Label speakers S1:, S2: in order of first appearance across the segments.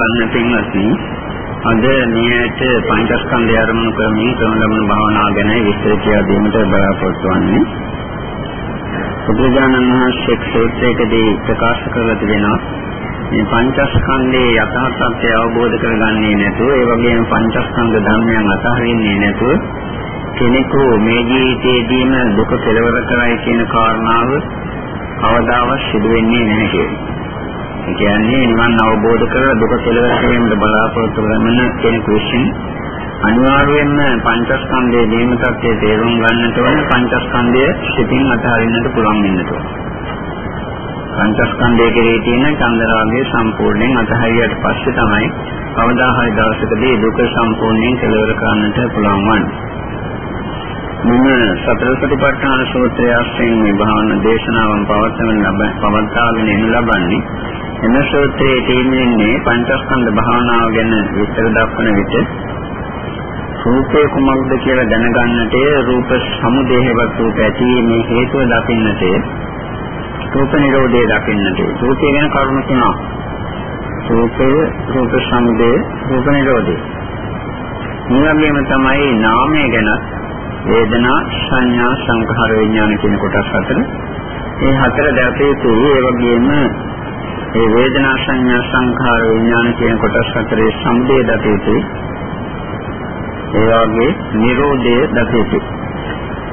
S1: ගන්න පින්වත්නි අද මෙයට පංචස්කන්ධය ආරමුණු කරමින් කරන ලබන භාවනාව ගැන විස්තර කියලා දීමට බලාපොරොත්තු වෙන්නේ. බුදුජානන වහන්සේ ක්ෂේත්‍රයකදී ප්‍රකාශ කරලා තිබෙනවා මේ පංචස්කන්ධයේ යථා තත්ත්වය අවබෝධ කරගන්නේ නැතුව ඒ වගේම පංචස්කන්ධ ධර්මයන් අතහරින්නේ නැතුව කෙනෙකු මේ ජීවිතයේදීම දුක කෙලවර කරයි කියන කාරණාව කවදාවත් සිදු වෙන්නේ නැහැ කියන්නේ. ඒ කියන්නේ නිවන් අවබෝධ කර දුක කෙලවර කිරීමට බලාපොරොත්තු වන කෙනෙකු විසින් අනිවාර්යයෙන්ම පංචස්කන්ධයේ දීම තත්ත්වයේ තේරුම් ගන්නට ඕන පංචස්කන්ධය සිතින් අතහරින්නට පුළුවන් වෙන්නට ඕන. පංචස්කන්ධයේ කෙරේ තියෙන චන්දරාගය සම්පූර්ණයෙන් අතහැරියට පස්සේ තමයි කවදා හරි දවසකදී දුක සම්පූර්ණයෙන් කෙලවර කරන්නට පුළුවන් වන්නේ. මෙන්න සතර සතිපට්ඨාන සූත්‍රය අස්යෙන් මේ භාවනා දේශනාවන් පවත්වන ලබ පවත්වාගෙන එනු ලබන්නේ එම සූත්‍රයේ තියෙන්නේ පංචස්කන්ධ භාවනාව ගැන විස්තර දක්වන විට රූපේ කුමක්ද කියලා දැනගන්නට රූප සමුදේහවත් රූප ඇතිීමේ හේතුව දකින්නට රූප නිරෝධය දකින්නට. රූපය ගැන කරුණු තුනක්. රූපය රූප සමුදය රූප නිරෝධය. මේ වගේම තමයි නාමය ගැන වේදනා සංඥා සංඛාර විඥාන කියන කොටස් හතර. මේ හතර දැකේ තුරු ඒ වගේම ඒ වේදනා සංඥා සංඛාර විඥාන කියන කොටස් හතරේ සම්බේ දතේති. ඒ වගේ Nirodhe දතේති.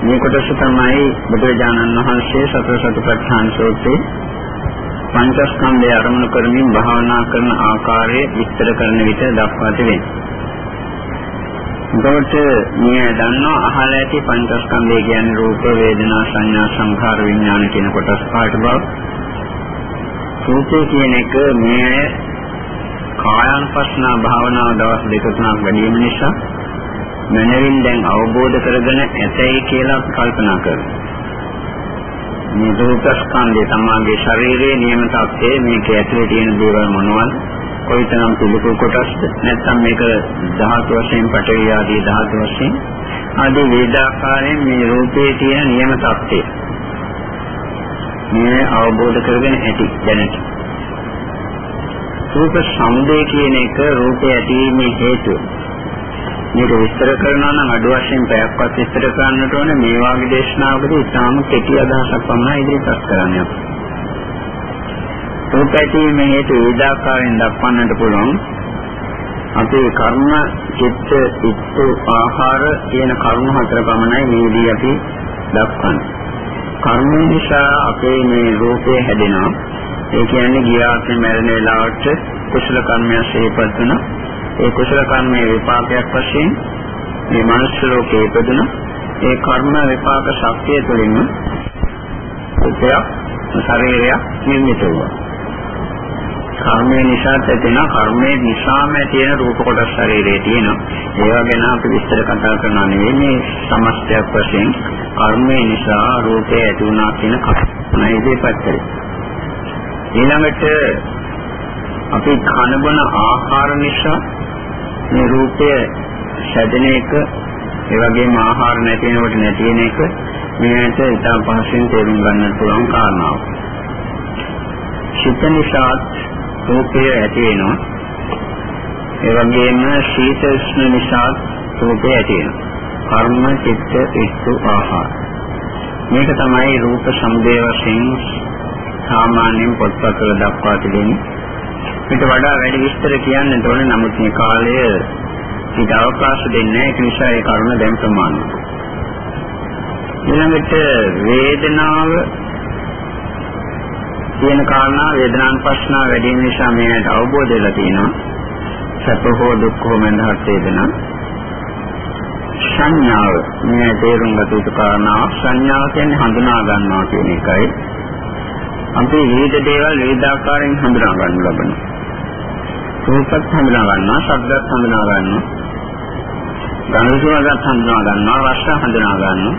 S1: මේ කොටස තමයි බුදුරජාණන් වහන්සේ සතර සතිපට්ඨාන සූත්‍රයේ පංචස්කන්ධය අරමුණු කරමින් භාවනා කරන ආකාරය විස්තර කරන විට දක්වා තිබෙනවා. එතකොට මේ දන්නවා අහලා ඇති පංචස්කන්ධය කියන්නේ රූප වේදනා සංඥා සංඛාර විඥාන කියන කොටස් පහට බව. රූපේ කියන එක මේ කායानुපස්සනා භාවනාව දවස් දෙක තුනක් වැඩිම නිසා මනරින් දැන් අවබෝධ කරගෙන ඇතයි කියලා කල්පනා කරනවා. මේ රූපස්කන්ධය තමගේ ශරීරයේ නියම තත්ත්වයේ මේක ඇතුලේ තියෙන දේවල් මොනවද? කොයිතරම් පිළිකුල් කොටස්ද? නැත්නම් මේක ධාතු වශයෙන් පටවිය ආදී ධාතු වශයෙන් ආදී වේදාකාරයෙන් මේ රූපයේ තියෙන නියම තත්ත්වය මේ අවබෝධ කරගෙන ඇති දැනට. රූප සමුදය කියන එක රූපය ඇතිවීමේ හේතුව. මේක විස්තර කරනවා නම් අඩු වශයෙන් පැයක්වත් විස්තර කරන්නට ඕන මේ වාගේ දේශනාවකදී ඉතාම කෙටි අදහසක් පමණයි ඉදිරිපත් කරන්නේ. රූප ඇතිවීමේ හේතු විවිධාකාරයෙන් දක්වන්නට පුළුවන්. අපේ කර්ම, චිත්ත, ඉත්තු, ආහාර කියන කර්ම හතර පමණයි මේදී අපි දක්වන්නේ. කර්ම නිසා අපේ මේ රූපය හැදෙනවා. ඒ කියන්නේ ගියාත්ම මැරෙන වෙලාවට කුසල කර්මය ශේපත් වෙන. ඒ කුසල කර්මයේ විපාකයක් වශයෙන් මේ මනුස්ස ලෝකයේ ඉපදුන ඒ කර්ම විපාක ශක්තිය තුළින් උපයක් ශරීරයක් නිර්මිත වෙනවා. කර්මය නිසා ඇතිවෙන කර්මයේ නිසාම තියෙන රූප කොටස් ශරීරයේ තියෙනවා. ඒවා ගැන අපි විස්තර කතා කරනවා නෙවෙයි මේ සමස්තයක් වශයෙන් කර්මය නිසා රූපය ඇති වුණා කියන කරුණ ඉදිරිපත් කරේ. ඊළඟට අපි කන බොන ආහාර නිසා මේ රූපය සැදෙන එක ඒ වගේම ආහාර නැති වෙනකොට නැති වෙන එක මේකට ඉතා පහසුවෙන් තේරුම් ගන්න පුළුවන් කාරණාවක්. චිත්ත නිසාත් රූපය ඇති වෙනවා. ඒ වගේම සීත උෂ්ණ නිසා රූපය ඇති වෙනවා. කර්ම, චිත්ත, ඉස්තු, ආහාර. මේක තමයි රූප සමුදය වශයෙන් සාමාන්‍යයෙන් පොත්පත්වල දක්වා තිබෙන්නේ. ඊට වඩා වැඩි විස්තර කියන්න ඕනේ නමුත් මේ කාලය ඊට අවකාශ දෙන්නේ ඒක නිසා ඒ කරුණ දැන් ප්‍රමාණවත්. ඊළඟට වේදනාව කියන කාරණා වේදනානුපස්සනාව වැඩි වෙන නිසා මේකට අවබෝධ වෙලා තියෙනවා. සැප හෝ දුක් හෝ මඳහත් වේදනා. සංඥාව මේ තේරුම් ගත යුතු කාරණා සංඥාව කියන්නේ හඳුනා ගන්නවා කියන එකයි. අපි විවිධ දේවල් විවිධ ආකාරයෙන් හඳුනා ගන්න ලබනවා. රූපත් හඳුනා ගන්නවා, ශබ්දත් හඳුනා ගන්නවා. ගන්ධ සුවඳත් හඳුනා ගන්නවා, රස හඳුනා ගන්නවා.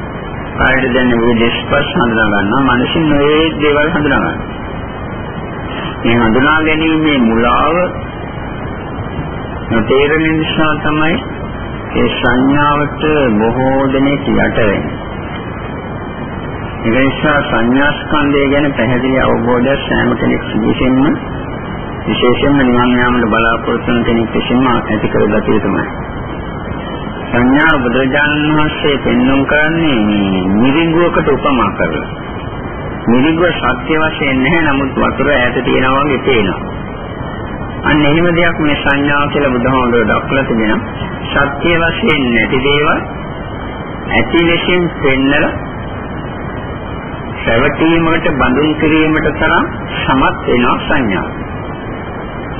S1: කායයට දැනෙන විවිධ ස්පර්ශ හඳුනා ගන්නවා, මනසින් මේ දේවල් හඳුනා ගන්නවා. මේ හඳුනා ගැනීමේ මුලාව නොතේරෙන නිසා තමයි ඒ සංඥාවට බොහෝ දෙනෙක් යට වෙන්නේ. ඒ නිසා සංඥා ස්කන්ධය ගැන පැහැදිලි අවබෝධයක් සෑම කෙනෙක් විසින්ම විශේෂයෙන්ම නිවන් යාමට බලාපොරොත්තු වන කෙනෙක් විසින්ම ඇති කරගත යුතුමයි. සංඥා බුදුරජාණන් වහන්සේ පෙන්වුම් කරන්නේ මේ නිරිඟුවකට උපමා කරලා. නිරිඟුව සත්‍ය වශයෙන් නැහැ නමුත් වතුර ඈත තියෙනවා වගේ පේනවා. අන්න එහෙම දෙයක් මේ සංඥාව කියලා බුදුහාමුදුරුවෝ දක්වලා තිබෙනවා. සත්‍ය වශයෙන් නැති දේවල් ඇති ලෙසින් පෙන්නලා පැවතීමකට බඳුන් කිරීමට තරම් සමත් වෙනවා සංඥාව.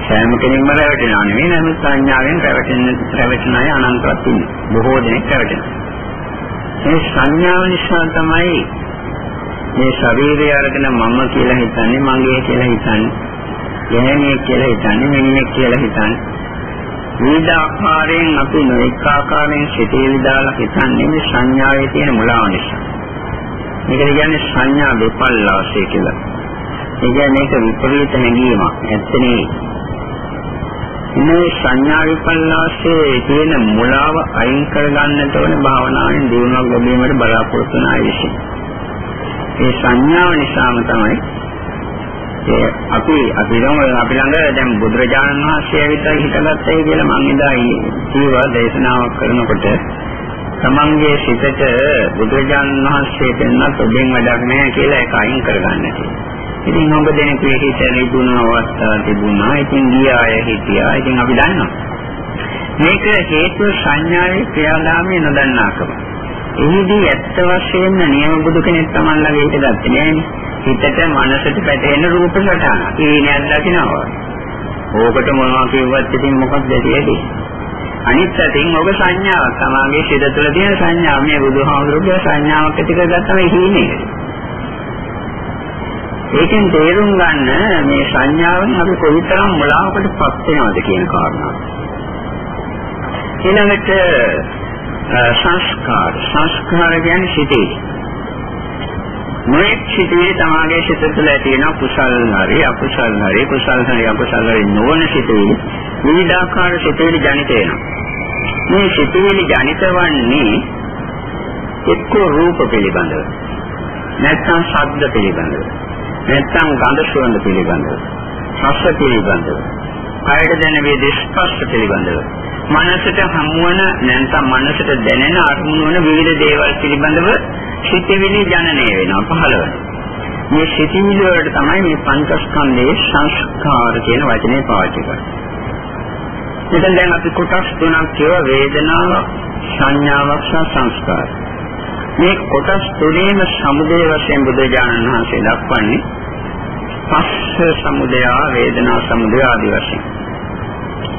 S1: සෑම කෙනෙක්ම රැවටෙනවා නෙවෙයි නමුත් සංඥාවෙන් රැවටෙන රැවටෙන අය අනන්තවත් ඉන්නේ. බොහෝ දෙනෙක් රැවටෙනවා. මේ සංඥාව නිසා තමයි මේ ශරීරය අරගෙන මම කියලා හිතන්නේ මගේ කියලා හිතන්නේ යහනේ කියලා හිතන්නේ මෙන්නේ කියලා හිතන්නේ විවිධ ආකාරයෙන් අපි නොඑක ආකාරයෙන් සිතේ විදාලා හිතන්නේ මේ සංඥාවේ තියෙන මුලාව නිසා. මේකට කියන්නේ සංඥා විපල්ලාසය කියලා. ඒ කියන්නේ ඒක විපරීත හැඟීමක්. ඇත්තනේ මේ සංඥා විපල්ලාසයේ තියෙන මුලාව අයින් කරගන්නට ඕන භාවනාවෙන් දිනුවක් ලැබීමට බලාපොරොත්තු වන අය විසින්. මේ සංඥාව නිසාම තමයි ඒ අපි අපි ළඟ අපි ළඟ දැන් බුදුරජාණන් වහන්සේ ඇවිත් හිතගත්තයි කියලා මම ඉදා කීවා දේශනාවක් කරනකොට තමන්ගේ සිතට බුදුරජාණන් වහන්සේ දෙන්නත් ඔබෙන් වැඩක් නැහැ කියලා ඒක අයින් කරගන්න ඉතින් ඔබ දෙනෙකුගේ හිත රිදුන අවස්ථා තිබුණා. ඉතින් ගියාය හිටියා. ඉතින් අපි දන්නවා. මේක හේතු සංඥාවේ ක්‍රියාදාමයේ නොදන්නාකම. එහිදී ඇත්ත වශයෙන්ම නියම බුදු කෙනෙක් Taman ළඟ හිට ගත්තේ නෑනේ. හිතට මනසට පැටහෙන රූප සටහන. ඊනියක් දකින්නවා. ඕකට මොනවා කිව්වත් ඉතින් මොකක්ද ඇතියදී? අනිත් අතින් ඔබ සංඥාවක් තමාගේ සිත තුළ තියෙන සංඥාව මේ බුදුහාමුදුරුවෝ සංඥාවක් ඇති කරගත්තම හිීනේ. ඒකෙන් තේරුම් ගන්න මේ සංඥාවෙන් අපි කොයිතරම් මුලාවකටපත් වෙනවද කියන කාරණාව. ඊළඟට සංස්කාර. සංස්කාර කියන්නේ සිතේ. මේ සිතේ තමාගේ සිත තුළ තියෙන කුසල් හරි අකුසල් හරි කුසල් හරි අකුසල් හරි නොවන සිතේ විවිධාකාර සිතේ ජනිත වෙනවා. මේ සිතුවිලි ජනිත වන්නේ එක්ක රූප පිළිබඳව. නැත්නම් ශබ්ද පිළිබඳව. නැත්නම් ගන්ධ සුවඳ පිළිබඳව. රස පිළිබඳව. කයද දැන වේ ස්පර්ශ පිළිබඳව මනසට හමුවන නැත්නම් මනසට දැනෙන අරමුණු වන විවිධ දේවල් පිළිබඳව සිතුවිලි ජනනය වෙනවා පහළ වෙනවා මේ සිතිවිලි වලට තමයි මේ පංචස්කන්ධයේ සංස්කාර කියන වචනේ පාවිච්චි කරන්නේ. මෙතන දැන් අපි කොටස් තුනක් කියව වේදනාව, සංඥාවක් සහ සංස්කාර. මේ කොටස් තුනේම සමුදය වශයෙන් බුදුජානන වහන්සේ දක්වන්නේ පස්ස සමුදය, වේදනා සමුදය ආදී වශයෙන්.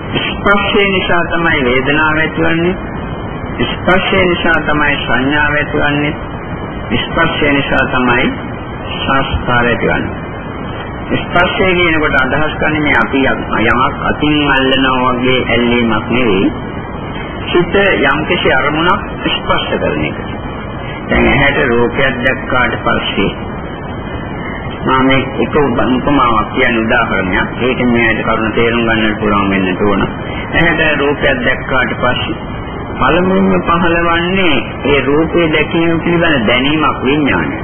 S1: ස්පර්ශය නිසා තමයි වේදනාව ඇතිවන්නේ. ස්පර්ශය නිසා තමයි සංඥාව ඇතිවන්නේ. ස්පර්ශය නිසා තමයි සංස්කාර ඇතිවන්නේ. ස්පර්ශය කියනකොට අදහස් කරන්නේ මේ අපි යමක් අතින් අල්ලනවා වගේ ඇල්ලීමක් නෙවෙයි. සිත යම්කිසි අරමුණක් ස්පර්ශ කරන එක. දැන් ඇහැට රූපයක් දැක්කාට පස්සේ මම එක උපමාවක් කියන උදාහරණයක්. ඒක මෙයාට කරුණ තේරුම් ගන්නට පුළුවන් වෙන්න ඕන. ඇහැට රූපයක් දැක්කාට පස්සේ පළමුවෙන්ම පහළවන්නේ ඒ රූපේ දැකීම පිළිබඳ දැනීමක් විඥානය.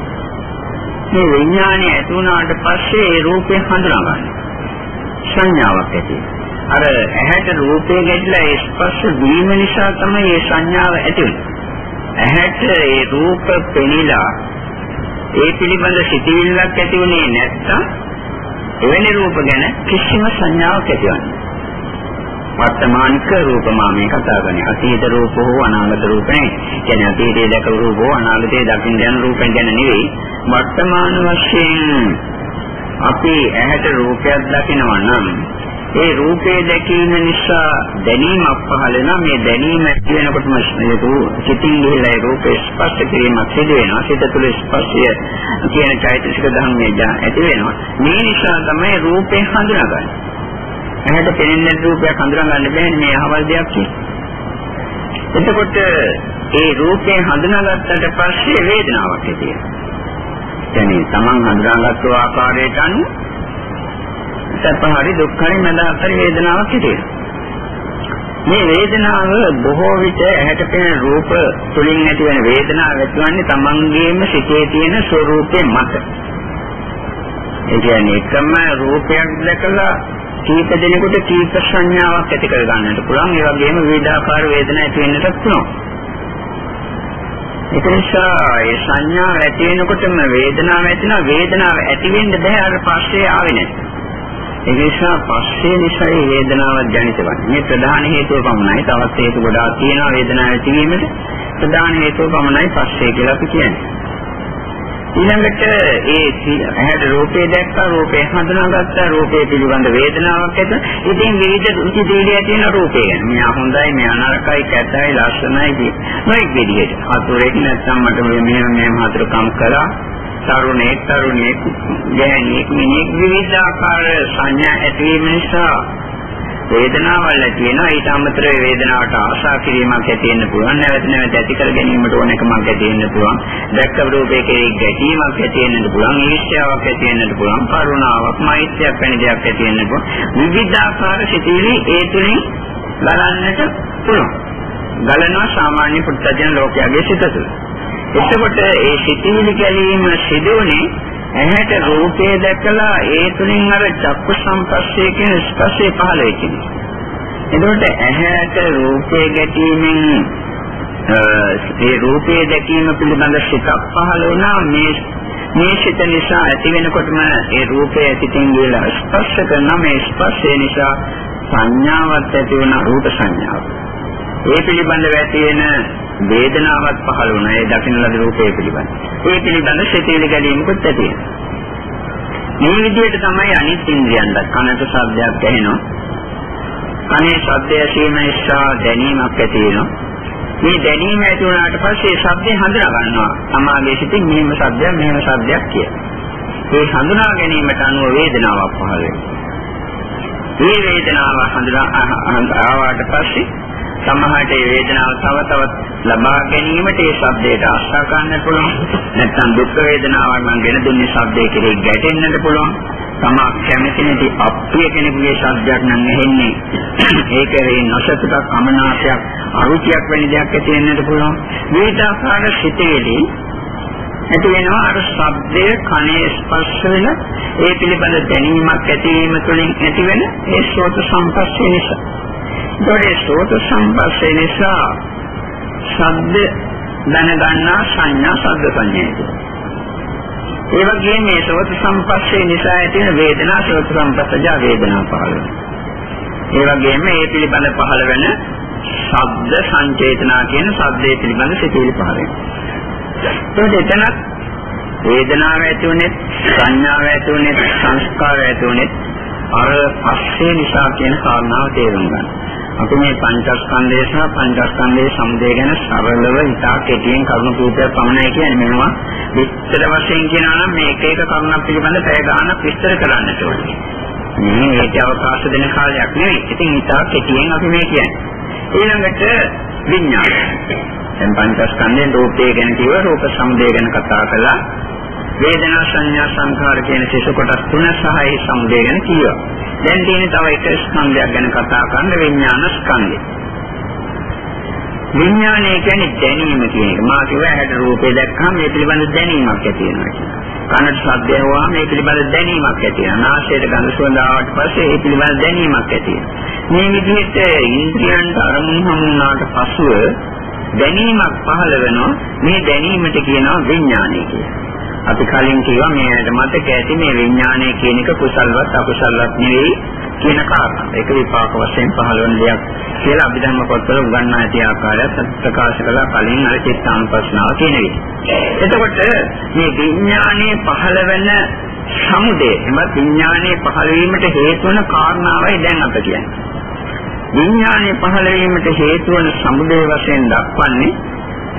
S1: මේ විඥානය ඇති වුණාට පස්සේ ඒ රූපය හඳුනා ගන්න. සංඥාවක් ඇති. අර ඇහැට රූපය ගැටලා ස්පර්ශ වීම නිසා තමයි මේ සංඥාව ඇති වෙන්නේ. ඇහැට ඒ රූප පෙනිලා ඒ පිළිබඳ සිතිවිල්ලක් ඇති වුණේ නැත්තම් එවැනි රූප ගැන කිසිම සංඥාවක් ඇතිවන්නේ වර්තමානික රූප මාමේ කතා කරන්නේ අතීත රූප හෝ අනාගත රූප නෙවෙයි. කියන්නේ අතීතයේ දැකපු රූප හෝ අනාගතයේ දකින්න යන රූපෙන් ගැන නෙවෙයි. වර්තමාන වශයෙන් අපි ඇහැට රූපයක් දකිනවා නම් ඒ රූපේ දැකීම නිසා දැනීමක් පහළ වෙනවා මේ දැනීම ඇති වෙනකොටම ඒක සිතින් ගිහිලා ඒ රූපේ ස්පර්ශ කිරීමක් සිදු වෙනවා සිත තුළ ස්පර්ශය කියන චෛතසික ධර්මයේ ඇති වෙනවා මේ නිසා තමයි රූපේ හඳුනාගන්නේ ඇහැට පෙනෙන රූපයක් හඳුනා ගන්න බෑනේ මේ අහවල් දෙයක් කියන්නේ. එතකොට ඒ රූපේ හඳුනාගත්තට පස්සේ වේදනාවක් ඇති වෙනවා. يعني තමන් හඳුනාගත්තු ආකාරයට අනුව සැපහරි දුක්ඛරි මඳහතරි වේදනාවක් ඇති වෙනවා. මේ වේදනාව බොහෝ විට ඇහැට පෙනෙන රූප තුලින් ඇතිවන වේදනාව ඇතිවන්නේ තමන්ගේම සිතේ තියෙන ස්වરૂපේ මත. ඒ කියන්නේ එකම රූපයක් දැකලා කීප දෙනෙකුට කීප සංඥාවක් ඇති කර ගන්නට පුළුවන්. ඒ වගේම විවිධාකාර වේදනා ඇති වෙන්නත් පුළුවන්. ඒක නිසා ඒ සංඥා ඇති වෙනකොටම වේදනාව ඇතිවෙනවා. වේදනාව ඇති වෙන්න බෑ අර පස්සේ ආවේ නැහැ. ඒ නිසා පස්සේ නිසා වේදනාව ජනිත වන්නේ. මේ ප්‍රධාන හේතුව පමණයි. තවත් හේතු ගොඩාක් තියෙනවා වේදනාව ඇතිවීමට. ප්‍රධාන හේතුව පමණයි පස්සේ කියලා අපි කියන්නේ. ඊළඟට ඒ ඇහැට රූපේ දැක්කා රූපේ හඳුනාගත්තා රූපේ පිළිබඳ වේදනාවක් ඇත. ඉතින් විවිධ රුචි දීලිය තියෙන රූපේ ගැන. මෙයා හොඳයි, මෙයා නරකයි, කැතයි, ලස්සනයි කිය. නොඑක් විදිහට. හතුරෙක් නැත්නම් මට මෙහෙම මෙහෙම හතුරුකම් කළා. තරුණයෙක් තරුණියෙක් ගැහණියෙක් මිනිහෙක් විවිධ ආකාර සංඥා ඇතිවීම නිසා වේදනාවල් ඇති වෙනවා. ඊට අමතරව වේදනාවට ආශා කිරීමක් ඇති වෙන්න පුළුවන්. නැවත නැවත ඇති කර ගැනීමට ඕනකමක් ඇති වෙන්න පුළුවන්. දැක්ක රූපයේ කෙරෙහි ගැටීමක් ඇති වෙන්නත් පුළුවන්. ඊර්ෂ්‍යාවක් ඇති වෙන්නත් පුළුවන්. කරුණාවක් මෛත්‍රියක් වැනි දෙයක් ඇති වෙන්න පුළුවන්. විවිධ ආකාර සිතිවිලි ඒ තුලින් ගලන්නට පුළුවන්. ගලනවා සාමාන්‍ය පුත්තජන ලෝකයේ සිත තුළ. එතකොට ඒ සිතිවිලි ගැලීම සිදුවන්නේ ඇහැට රූපය දැකලා ඒ තුලින් අර චක්කු සංපස්සේ කියන ස්පර්ශය පහළ වෙච්ච නිසා. එතකොට ඇහැට රූපය ගැටීමෙන් ඒ රූපය දැකීම පිළිබඳ සිතක් පහළ වුණා මේ මේ සිත නිසා ඇති වෙනකොටම ඒ රූපය සිතින් ගිහලා ස්පර්ශ කරන මේ ස්පර්ශය නිසා සංඥාවක් ඇති වෙන රූප සංඥාවක්. ඒ පිළිබඳව ඇති වෙන වේදනාවක් පහළ වුණා ඒ දකින්න ලද රූපය පිළිබඳ. ඒ පිළිබඳ සිතේලි ගැලීමකුත් ඇති මේ විදිහට තමයි අනිත් ඉන්ද්‍රියන්ට කනට ශබ්දයක් ඇහෙනවා. කනේ ශබ්දය ඇසීම නිසා දැනීමක් ඇති වෙනවා. මේ දැනීම ඇති වුණාට පස්සේ ශබ්දේ හඳුනා ගන්නවා. සමාගයේ සිටින් මෙහෙම ශබ්දයක් මෙහෙම ශබ්දයක් කියලා. ඒ හඳුනා ගැනීමට අනුව වේදනාවක් පහළ වෙනවා. මේ වේදනාව හඳුනා ආවාට පස්සේ සමහරට ඒ වේදනාව තව තවත් ලබා ගැනීමට ඒ ශබ්දයට ආශා ගන්න පුළුවන්. නැත්නම් දුක් වේදනාවක් මම ගෙන දුන්නේ ශබ්දයේ කෙරෙහි ගැටෙන්නට පුළුවන්. තමා කැමති නැති අප්‍රිය කෙනෙකුගේ ශබ්දයක් නම් ඇහෙන්නේ. ඒක ඒ නොසතුටක් අමනාපයක් අරුචියක් වැනි දෙයක් ඇති වෙන්නට පුළුවන්. විවිධාකාර සිතේදී ඇති වෙනවා අර ශබ්දය කනේ ස්පර්ශ වෙන ඒ පිළිබඳ දැනීමක් ඇතිවීම තුළින් ඇතිවෙන ඒ සෝත සම්පස්සේ නිසා. ඒකේ සෝත සම්පස්සේ නිසා ශබ්ද දැනගන්නා සංඥා ශබ්ද සංඥා ඒ වගේම මේ සෝත සම්පස්සේ නිසා ඇති වෙන වේදනා සෝත සම්පස්සජ වේදනා පහළ ඒ වගේම මේ පිළිබඳ පහළ වෙන ශබ්ද සංචේතනා කියන ශබ්දයේ පිළිබඳ සිතුවිලි පහළ වෙනවා. එතනත් වේදනාව ඇති උනේ සංඥාව ඇති උනේ සංස්කාර ඇති උනේ අර පස්සේ නිසා කියන කාරණාව තේරුම් ගන්න. අපි මේ පංචස්කන්ධය සහ පංචස්කන්ධයේ සමුදය ගැන සරලව ඉතා කෙටියෙන් කරුණු කීපයක් පමණයි කියන්නේ මෙනවා විස්තර වශයෙන් කියනවා නම් මේ එක එක කරුණක් පිළිබඳ පැය ගාණක් විස්තර කරන්නට ඕනේ. මේ ඒක අවකාශ දෙන කාලයක් නෙවෙයි. ඉතින් ඉතා කෙටියෙන් අපි මේ කියන්නේ. ඊළඟට විඥානය. දැන් පංචස්කන්ධයෙන් රූපය ගැන කිව්ව රූප සමුදය ගැන කතා කළා. වේදනා සංඥා සංඛාර කියන සිසු කොටස් තුන සහ ඒ සමුදය ගැන කියනවා. දැන් තියෙන තව එක ස්කන්ධයක් ගැන කතා කරන විඥාන ස්කන්ධය. විඥානය කියන්නේ දැනීම කියන එක. මා කිව්වා ඇහැට රූපේ දැක්කම මේ පිළිබඳ දැනීමක් ඇති වෙනවා කියලා. කනට ශබ්දය හොවා මේ පිළිබඳ දැනීමක් ඇති වෙනවා. නාසයට ගඳ සුවඳ ආවට පස්සේ ඒ පිළිබඳ දැනීමක් ඇති වෙනවා. මේ විදිහට ඉන්ද්‍රියන්ට අරමුණු හමුනාට පසුව දැනීමක් පහළ වෙනවා. මේ දැනීමට කියනවා විඥානය කියලා. අපි කලින් කිව්වා මේකට මතක ඇති මේ විඥානය කියන එක කුසල්වත් අකුසල්වත් නෙවෙයි කියන කාරණා. ඒක විපාක වශයෙන් පහළ වෙන දෙයක් කියලා අභිධර්ම පොත්වල උගන්වා ඇති ආකාරයත් ප්‍රකාශ කළා කලින් අර චිත්තානුපස්සනාව කියන විදිහට. එතකොට මේ විඥානයේ පහළ වෙන සමුදය එමත් විඥානයේ පහළ වීමට හේතු වන කාරණාවයි දැන් අප කියන්නේ. විඥානයේ පහළ වීමට හේතු වන සමුදය වශයෙන් දක්වන්නේ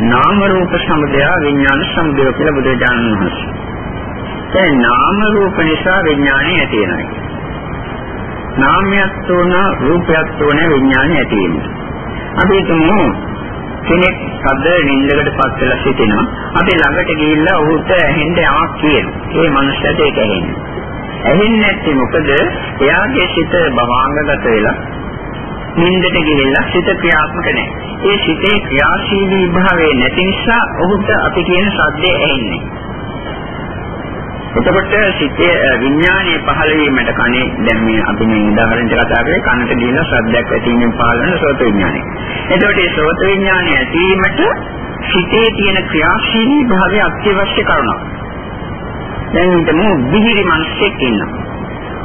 S1: නාම රූප සමුදය විඥාන සමුදය කියලා බුදුරජාණන් වහන්සේ. ඒ නාම රූප නිසා විඥානය ඇති වෙනවා. නාමයක් තෝන රූපයක් තෝන විඥානය ඇති වෙනවා. අපි හිතමු කෙනෙක් සද්ද නින්දකට පත් වෙලා සිටිනවා. අපි ළඟට ගිහිල්ලා ඔහුට ඇහෙන්න යමක් කියනවා. ඒ මනුස්සයාට ඒක ඇහෙන්නේ. ඇහෙන්නේ නැත්නම් මොකද? එයාගේ සිත භවාංගගත වෙලා නින්දට ගිහිල්ලා සිත ක්‍රියාත්මක නැහැ. ඒ සිතේ ක්‍රියාශීලී භාවය නැති නිසා ඔහුට අපි කියන සද්දේ ඇහෙන්නේ. එතකොට සිතේ විඥානයේ පහළ වීමට කනේ දැන් මේ අපි මේ උදාහරණයක් කතා කරේ කනට දීලා ශබ්දයක් ඇතිවීමෙන් පහළ වෙන සෝත විඥානය. එතකොට මේ සෝත විඥානය ඇතිවීමට සිතේ තියෙන ක්‍රියාශීලී භාවය අත්‍යවශ්‍ය කරුණක්. දැන් හිතමු බිහිරි මිනිස්සෙක් ඉන්නවා.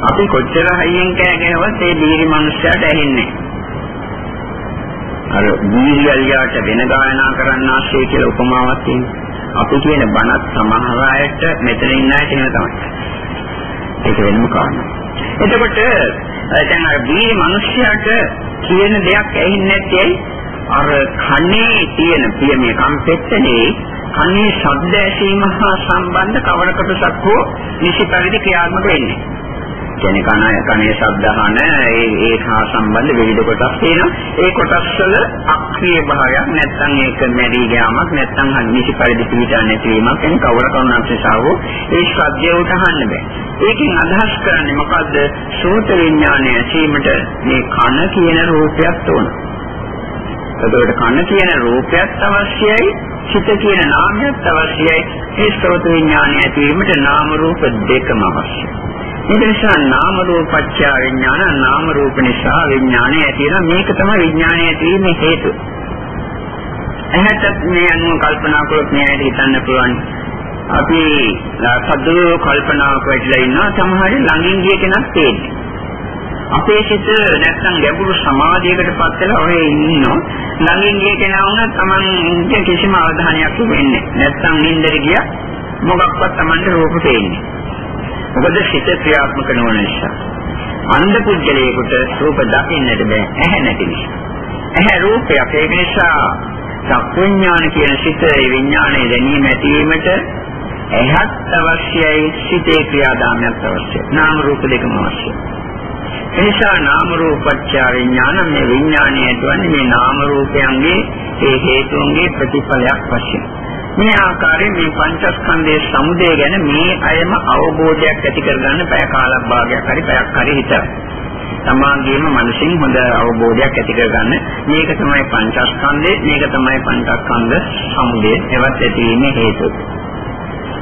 S1: අපි කොච්චර හයියෙන් කෑ ගැහුවත් ඒ බිහිරි මිනිස්සයාට ඇහෙන්නේ අර බීරියලියට වෙන ගායනා කරන්න ආශ්‍රය කියලා උපමාවක් තියෙනවා. අපි කියන බණත් සමහර අයට මෙතන ඉන්න අයට එහෙම තමයි. ඒක වෙනම කාරණා. එතකොට දැන් අර බීරි මිනිස්යාට කියන දෙයක් ඇහින්නේ නැත්තේ අර කනේ තියෙන පියමේ කම්පෙත්තනේ කනේ ශබ්ද ඇසීම හා සම්බන්ධ කවර කොටසක් හෝ නිසි පරිදි ක්‍රියාත්මක වෙන්නේ. කියන්නේ කන කනේ ශබ්ද අහන ඒ ඒ හා සම්බන්ධ විවිධ කොටස් තියෙනවා. ඒ කොටස් වල අක්‍රීය භාවයක් නැත්නම් ඒක මැරී යාමක් නැත්නම් නිසි පරිදි පිළිටා නැතිවීමක් එන කවර කරුණක් නිසා හෝ ඒ ශබ්දය උටහන්න බෑ. ඒකෙන් අදහස් කරන්නේ මොකද්ද? සෝත විඥානය ඇසීමට මේ කන කියන රූපයක් ඕන. එතකොට කන කියන රූපයක් අවශ්‍යයි චිත කියන නාමයක් අවශ්‍යයි ඒ ස්තෝත විඥානය ඇතිවීමට නාම රූප දෙකම අවශ්‍යයි ඒක නිසා නාම රූපච්ඡ විඥාන නාම රූප නිසා විඥානය ඇති වෙනවා. මේක තමයි විඥානය ඇතිවීමේ හේතුව. එහෙත් මේ අනුව කල්පනා කරොත් මේ ඇයි හිතන්න පුළුවන්? අපි සද්දෝ කල්පනාවක් වෙట్లా ඉන්නවා. සමහර ළඟින් ගිය කෙනෙක් තේන්නේ. අපේ සිත නැත්තම් ගැඹුරු සමාධියකට පත් වෙලා ඔය ඉන්නවා. ළඟින් ගිය කෙනා වුණත් Taman කිසිම අවධානයක් වෙන්නේ නැත්තම් නින්දර ගියා. මොකක්වත් Tamanට රූප පේන්නේ මොකද සිත ක්‍රියාත්මක නොවන නිසා. අන්ධ පුජ්‍යලයකට රූප දකින්නට බෑ ඇහැ නැති නිසා. ඇහැ රූපයක් ඒක නිසා සක්විඥාන කියන සිත විඥානයේ දැනීම ඇතිවීමට එහත් අවශ්‍යයි සිතේ ක්‍රියාදාමයක් අවශ්‍යයි. නාම රූප දෙකම අවශ්‍යයි. එනිසා නාම රූපච්ඡ විඥාන මේ විඥානය ඇතුළේ මේ නාම රූපයන්ගේ ඒ හේතුන්ගේ ප්‍රතිඵලයක් වශයෙන් මේ ආකාරයෙන් මේ පංචස්කන්ධයේ සමුදය ගැන මේ අයම අවබෝධයක් ඇති කරගන්න පැය කාලක් භාගයක් හරි පැයක් හරි හිතලා තමාගේම මනසින් හොඳ අවබෝධයක් ඇති කරගන්න. මේක තමයි පංචස්කන්ධය මේක තමයි පංචස්කන්ධ සමුදය. එවත් ඇතිවීමේ හේතුව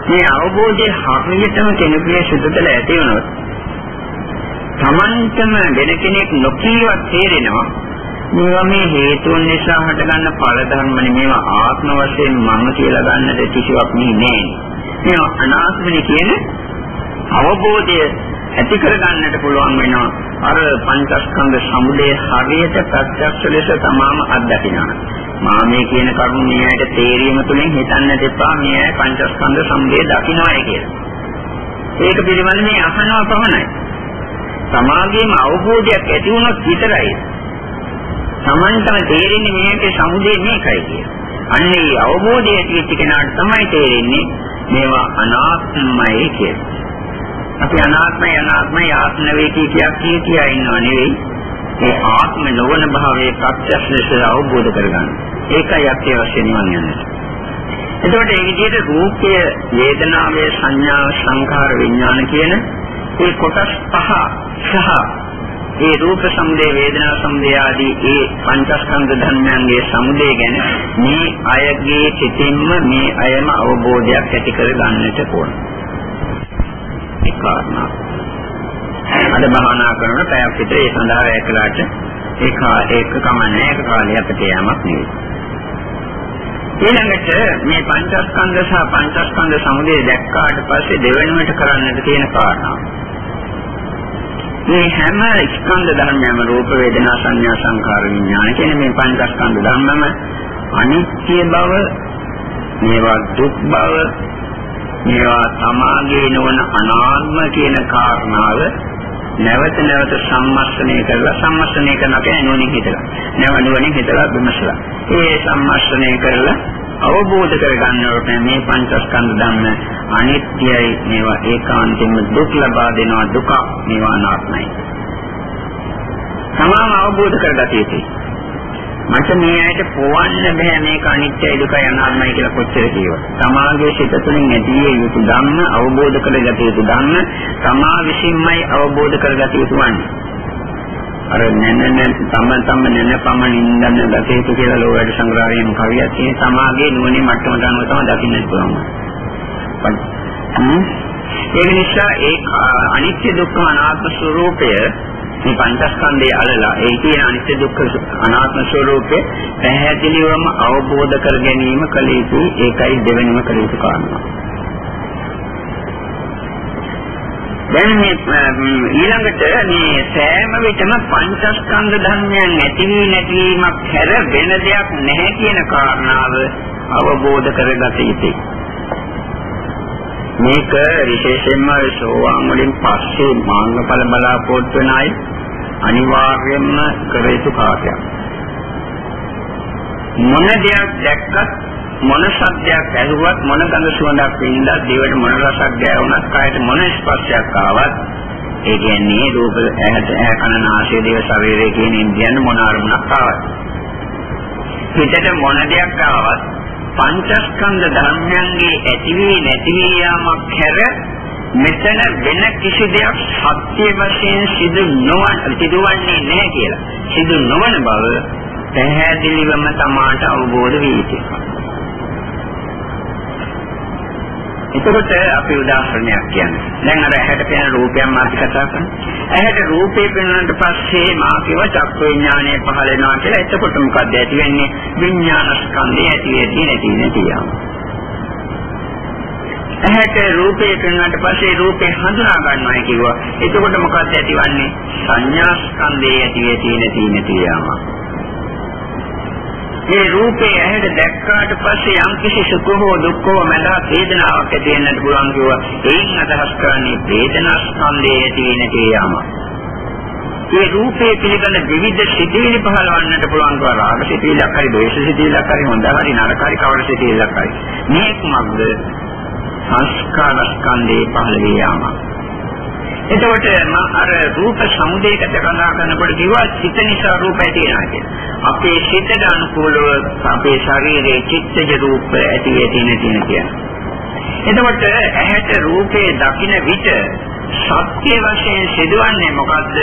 S1: මේ අවබෝධය හරියටම කෙනෙකුගේ සිතතල ඇති වුණොත් තමන්ටම වෙන කෙනෙක් නොකීවත් තේරෙනවා. මේවා මේ හේතුන් නිසා හටගන්න ඵල ධර්ම නෙමේවා ආත්ම වශයෙන් මම කියලා ගන්නට කිසිවක් නෑ. මේවා අනාත්මනේ කියන අවබෝධය ඇති කරගන්නට පුළුවන් වෙනවා. අර පංචස්කන්ධ සමුදය හරියට ප්‍රත්‍යක්ෂ ලෙස තමාම අත්දකිනවා. මා මේ කියන කරුණ මේ ඇයිට තේරීම තුළින් හිතන්නට එපා මේ ඇයි පංචස්කන්ධ සමුදය දකින්නයි කියලා. ඒක පිළිබඳව මේ අහනවා පමණයි. සමාගයේම අවබෝධයක් ඇති වුණොත් විතරයි Tamanටම තේරෙන්නේ මේකේ සමුදේ මේකයි කියලා. අන්නේ අවබෝධය ඇතිවෙච්ච කෙනාට තමයි තේරෙන්නේ මේවා අනාත්මයි කියලා. අපි අනාත්මයි අනාත්මයි ආත්ම වේ කිය කිය කිය ඉන්නව නෙවෙයි. ඒ ආත්ම නොවන භාවයේ ප්‍රත්‍යක්ෂ ලෙස අවබෝධ කරගන්න. ඒකයි අත්‍යවශ්‍ය නිවන් යන්නේ. එතකොට මේ විදිහට රූපය, වේදනාවේ සංඥා, සංඛාර, විඥාන කියන මේ කොටස් පහ සහ ඒ රූප සමුදය වේදනා සමුදය ආදී ඒ පංචස්කන්ධ ධර්මයන්ගේ සමුදය ගැන මේ අයගේ සිතින්ම මේ අයම අවබෝධයක් ඇති කර ගන්නට ඕන. ඒ කාරණා. අද භාවනා කරන පැයක් විතර ඒ සඳහා වැය කළාට ඒක ඒක කමන්නේ ඒක කාලයක් අපිට යamak නෙවෙයි. ඊළඟට මේ පංචස්කන්ධ සහ පංචස්කන්ධ සමුදය දැක්කාට පස්සේ දෙවෙනුවට කරන්නට තියෙන කාරණා. මේ හැම ස්කන්ධ ධර්මයක්ම රූප වේදනා සංඥා සංකාර විඥාන කියන මේ පංචස්කන්ධ ධර්මම අනිත්‍ය බව මේවා දුක් බව මේවා සමාගේ නොවන අනාත්ම කියන කාරණාව නැවත නැවත සම්මස්නය කරලා සම්මස්නය කරන අපේ නුවණින් හිතලා නැව නුවණින් හිතලා විමසලා ඒ සම්මස්නය කරලා අවබෝධ කරගන්නකොට මේ පංචස්කන්ධ ධර්ම අනිත්‍යයි මේවා ඒකාන්තයෙන්ම දුක් ලබා දෙනවා දුක මේවා අනාත්මයි. සමාන අවබෝධ කරගත යුතුයි. මට මේ ඇයිට පොවන්න බෑ මේක අනිත්‍යයි දුකයි අනාත්මයි කියලා කොච්චර කියනවා. සමාගයේ සිත තුළින් ඇතිවිය යුතු ධර්ම අවබෝධ කරගත යුතු ධර්ම තමා විසින්මයි අවබෝධ කරගත යුතු වන්නේ. අර නැනන තම තම නැන පමණින් දන්න ගතේතු කියලා ලෝකයට සංග්‍රහයෙන් කවියක් තියෙන සමාගයේ නුවණේ මට්ටමට අනුව තමයි දකින්න පුළුවන්. ඒ නිසා ඒ අනිත්‍ය දුක්ඛ අනාත්ම ස්වરૂපය මේ පංචස්කන්ධයේ අලලා ඒ කියන අනිත්‍ය දුක්ඛ අනාත්ම ස්වરૂපේ පැහැදිලිවම අවබෝධ කර ගැනීම කල යුතුයි ඒකයි දෙවෙනිම කළ යුතු කාරණා. දැන් මේ ඊළඟට මේ සෑම විටම පංචස්කන්ධ ධර්මයන් ඇති වී නැතිවීමක් හැර වෙන දෙයක් නැහැ කියන කාරණාව අවබෝධ කරගත යුතුයි. මේක විශේෂයෙන්ම සෝවාන් වලින් පස්සේ මාර්ගඵල බලාපොරොත්තු වෙන අය අනිවාර්යයෙන්ම කර යුතු කාර්යයක්. මොන දෙයක් දැක්කත් මොන ශබ්දයක් ඇහුවත් මොන ගඳ සුවඳක් වින්දා දිවට මොන රසක් ගෑවුණත් කායට මොන ස්පර්ශයක් ආවත් ඒ කියන්නේ රූප ඇහැට ඇහ කන නාසය දිව ශරීරය කියන ඉන්ද්‍රියන් මොන අරමුණක් ආවත් හිතට මොන දෙයක් ආවත් පංචස්කන්ධ ධර්මයන්ගේ ඇතිවී නැතිවී යාමක් හැර මෙතන වෙන කිසි දෙයක් සත්‍ය වශයෙන් සිදු නොවන සිදුවන්නේ නැහැ කියලා. සිදු නොවන බව පැහැදිලිවම තමාට අවබෝධ වී සිටිනවා. එතකොට අපි උදාහරණයක් කියන්නේ. දැන් අර ඇහැට පෙනෙන රූපයක් මාත් කතා කරනවා. ඇහැට රූපේ පෙනුනට පස්සේ මා කියව චක්ක විඥානය පහළ වෙනවා කියලා. එතකොට මොකද ඇති වෙන්නේ? විඥාන ස්කන්ධය ඇති වෙදී නැති නැති යනවා. ඇහැට රූපේ පෙනුනට පස්සේ රූපේ හඳුනා ගන්නවා කිව්වා. එතකොට මොකද ඇතිවන්නේ? සංඥා ස්කන්ධයේ ඇති වෙදී නැති නැති යනවා. මේ රූපේ ඇහැට දැක්කාට පස්සේ යම් කිසි සුඛ හෝ දුක්ඛ හෝ මඳා වේදනාවක් ඇති වෙන්නට පුළුවන් කිව්වා. එයින් අදහස් කරන්නේ වේදනා ස්කන්ධයේ ඇති වෙන තේයාම. මේ රූපේ පිළිබඳ විවිධ සිතිවිලි පහළවන්නට පුළුවන් කව රාග සිතිවිලක් හරි ද්වේෂ සිතිවිලක් හරි හොඳ හරි නරක හරි කවර සිතිවිලක් හරි. මේ කුමක්ද? සංස්කාර ස්කන්ධේ පහළ වේ යාමක්. එතකොට අර රූප සමුදේකට කතා කරනකොට කිව්වා සිත නිසා රූප ඇති වෙනවා කියලා. අපේ සිතට අනුකූලව අපේ ශරීරයේ චිත්තජ රූප ඇති වෙති නැති කියන. එතකොට ඇහැට රූපේ දකින විට සත්‍ය වශයෙන් සිදුවන්නේ මොකද්ද?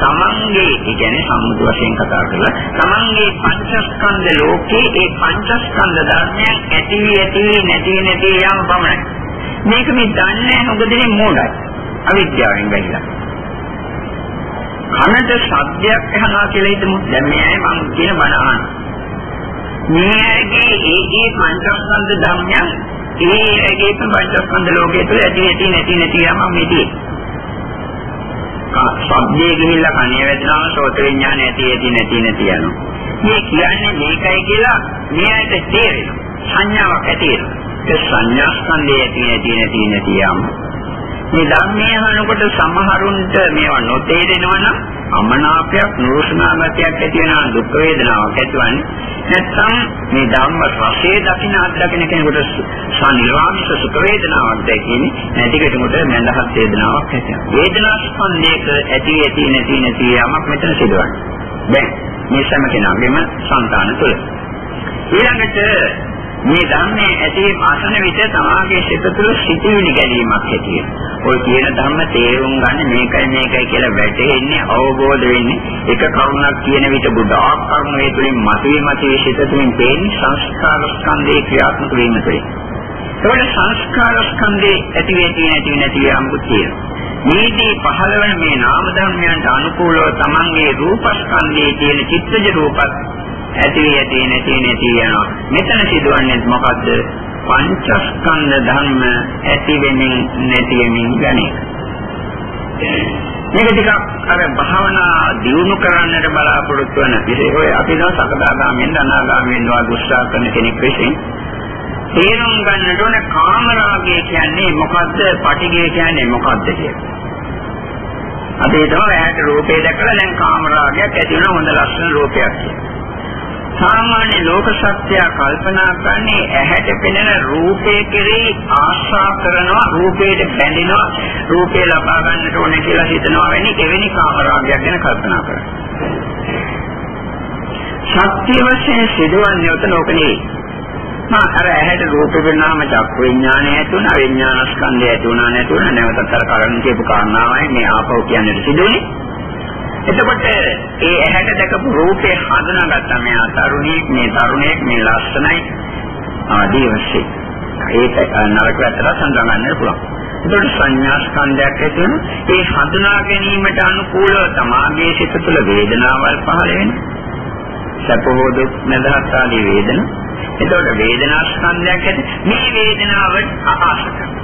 S1: තමන්ගේ, ඒ කියන්නේ සම්මුති වශයෙන් කතා කරලා, තමන්ගේ පංචස්කන්ධ ලෝකේ ඒ පංචස්කන්ධ ධර්මයන් ඇති ඇති නැති නැති යම් පමණයි. මේක මේ දන්නේ නොගදෙනේ මෝඩයි. අවිද්‍යාවෙන් බැහැලා. කනට ශබ්දයක් ඇහනවා කියලා හිතමු. දැන් මේ අය මම කියන බණ අහන. මේගේ ඒ ඒ පංචස්කන්ධ ධර්මයන් ඒ ඒගේ පංචස්කන්ධ ලෝකයේ තුල ඇති ඇති නැති නැති යම මෙදී. ශබ්දයේ ගිහිල්ලා කණේ වැදෙනාම සෝත විඥානය ඇති ඇති නැති නැති යනවා. මේ කියන්නේ මේකයි කියලා මේ අයට තේරෙනවා. සංඥාවක් ඇති වෙනවා. ඒ සංඥා ස්කන්ධයේ ඇති නැති නැති නැති යම මේ ධර්මයේ අහනකොට සමහරුන්ට මේවා නොතේරෙනවා නම් අමනාපයක් නුරුස්නාගතයක් ඇති වෙනා දුක් වේදනාවක් ඇතිවන්නේ නැත්නම් මේ ධම්ම රසයේ දකින්න අත්දකින්න කෙනෙකුට සනිර්වාමික සුඛ වේදනාවක් දැකීමේ නැතිකෙමුට මඳහත් වේදනාවක් ඇති වෙනවා. වේදනා ස්කන්ධයක ඇති ඇති නැති නැති යමක් මෙතන සිදුවන්නේ. දැන් මේ සෑම කෙනාගේම సంతාන තුළ. ඊළඟට මේ ධර්මයේ ඇතිවීම අසන විට සමාගයේ සිත තුළ සිටිවිලි ගැනීමක් ඇති වෙනවා. ඔය කියන ධර්ම තේරුම් ගන්න මේකයි මේකයි කියලා වැටෙන්නේ අවබෝධ වෙන්නේ එක කරුණක් කියන විට ගොඩාක් කරුණු ඒ තුළින් මතුවේ මතුවේ සිත තුළින් තේින් සංස්කාර ස්කන්ධේ ක්‍රියාත්මක වීම තුළින්. ඒකට සංස්කාර ස්කන්ධේ ඇති වෙති නැති නැති යම්කුත් තියෙනවා. මේදී පහළ වෙන මේ නාම ධර්මයන්ට අනුකූලව තමන්ගේ රූපස්කන්ධයේ තියෙන චිත්තජ රූපත් ඇති ඇති නැති නැති යනවා. මෙතන සිදුවන්නේ මොකද්ද? පංචස්කන්ධ ධර්ම ඇති වෙමින් නැති වෙමින් යන්නේ. මේක ටිකක් අර භාවනා දියුණු කරන්නට බලාපොරොත්තු වෙන විශේෂ ඔය අපි දා සකදාගාමෙන් අනාගාමෙන් වා දුෂ්ටා කරන කෙනෙක් විසින් තේරුම් ගන්නට ඕන කාමරාගය කියන්නේ මොකද්ද? පටිඝය කියන්නේ මොකද්ද කියලා. අපි හිතමු ඇහැට රූපේ දැකලා දැන් කාමරාගයක් ඇති වෙන හොඳ ලස්සන රූපයක් කියලා. සාමාන්‍ය ලෝක සත්‍යය කල්පනා කරන්නේ ඇහැට පෙනෙන රූපේ කෙරෙහි ආශා කරනවා රූපයට බැඳෙනවා රූපේ ලබා ගන්නට ඕනේ කියලා හිතනවා වෙන්නේ එවැනි කාමරාගයක් ගැන කල්පනා කරනවා. ශක්තිය වශයෙන් සිදුවන්නේ උතන ඕක නෙවෙයි. මා අර ඇහැට රූප වෙනාම චක්ක විඥානය ඇති වුණා විඥානස්කන්ධය ඇති වුණා නැති වුණා නැවතත් අර කලින් කියපු කාරණාවයි මේ ආපහු කියන්නට සිදුවන්නේ. එතකොට ඒ ඇහැට දැකපු රූපේ හඳුනාගත්තා මෙයා තරුණියෙක් මේ තරුණයෙක් මේ ලස්සනයි ආදී වශයෙන්. ඒක නරක වැටලා සඳහන් පුළුවන්. එතකොට සංඥා ස්කන්ධයක් ඇති වෙන ඒ හඳුනා ගැනීමට අනුකූලව තමාගේ සිත තුළ වේදනාවල් පහළ වෙනවා. සැප හෝ දුක් නැදහත් ආදී වේදනා. එතකොට වේදනා ස්කන්ධයක් ඇති මේ වේදනාවට ආශ කරනවා.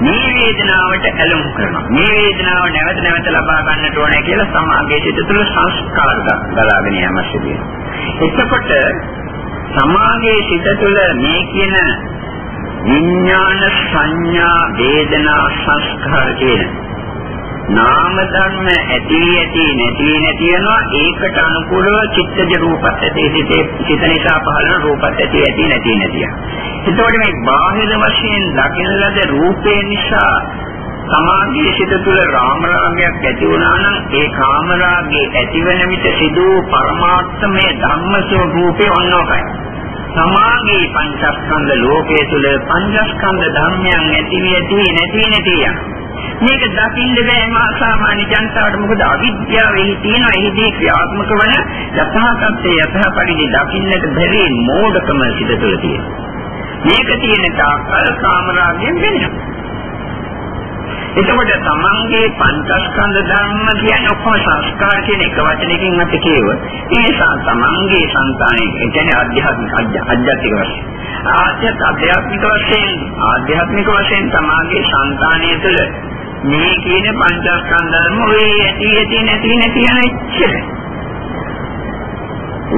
S1: මේ වේදනාවට ඇලුම් කරනවා. මේ වේදනාව නැවත නැවත ලබා ගන්නට ඕනේ කියලා සමාගයේ සිට තුළ සංස්කාර ගලාගෙන යෑම සිදු එතකොට සමාගයේ සිට තුළ මේ කියන විඥාන සංඥා වේදනා සංස්කාර කියන නාම ධර්ම ඇති ඇති නැති නැති වෙනවා. ඒකට අනුකූලව චිත්තජ රූපත් ඇති. සිතේ සිත නිසා පහළන රූපත් ඇති ඇති නැති නැති එතකොට මේ බාහිර වශයෙන් දකින ලද රූපේ නිසා සමාධියේ සිත තුළ රාම රාගයක් ඇති වුණා නම් ඒ කාම රාගයේ ඇතිවන විට සිදු පරමාර්ථමය ධම්ම ස්වરૂපේ ඔන්නෝකයි සමාගයේ පංචස්කන්ධ ලෝකයේ තුල පංචස්කන්ධ ධර්මයන් ඇති ඇති නැති නැති යනවා මේක දකින්න බෑ මා සාමාන්‍ය ජනතාවට මොකද අවිද්‍යාව එහි තියෙනවා එහිදී ක්‍රියාත්මක වන යථා තත්ත්වය යථා පරිදි දකින්නට බැරි මෝඩකම සිට තුළ තියෙනවා. මේක තියෙන තාක්කල් කාමරාගයෙන් වෙනවා. එතකොට තමන්ගේ පංචස්කන්ධ ධර්ම කියන්නේ ඔක්කොම සංස්කාර කියන එක වචනයකින් අපි කියව. ඒ නිසා තමන්ගේ సంతානයේ එතන ආධ්‍යාත්මික අධ්‍යාත්මික වශයෙන් ආධ්‍යාත්මික වශයෙන් ආධ්‍යාත්මික වශයෙන් තමාගේ సంతානය තුළ මේ කියන පංචස්කන්ධ ධර්ම වේ ඇති ඇති නැති නැති යන ඉච්ඡේ.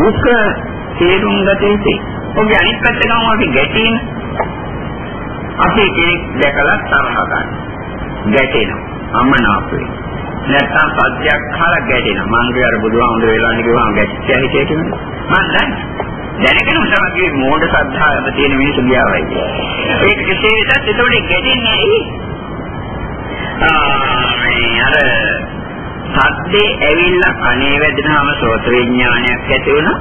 S1: උක තේරුම් ගත යුතුයි. ඔබ අනිත් පැත්තකම අපි ගැටීන අපි කෙනෙක් දැකලා තරහ ගන්නවා. ගැටෙනවා. අමනාපේ. නැත්තම් සත්‍යයක් කාලා ගැටෙනවා. මං ගියර බුදුහාමුදුර වෙලා නිකවම ගැටිච්චා හිතේ කියන්නේ. මං දන්නේ. දැනගෙන තමයි මෝඩ සද්ධාව තියෙන මිනිස්සු ගියාවයි. ඒක කෙසේ වෙතත් ඒතකොට ගැටෙන්නේ ඇයි? මේ අර සද්දේ ඇවිල්ලා කනේ වැදෙනාම සෝත විඥානයක් ඇති වෙනවා.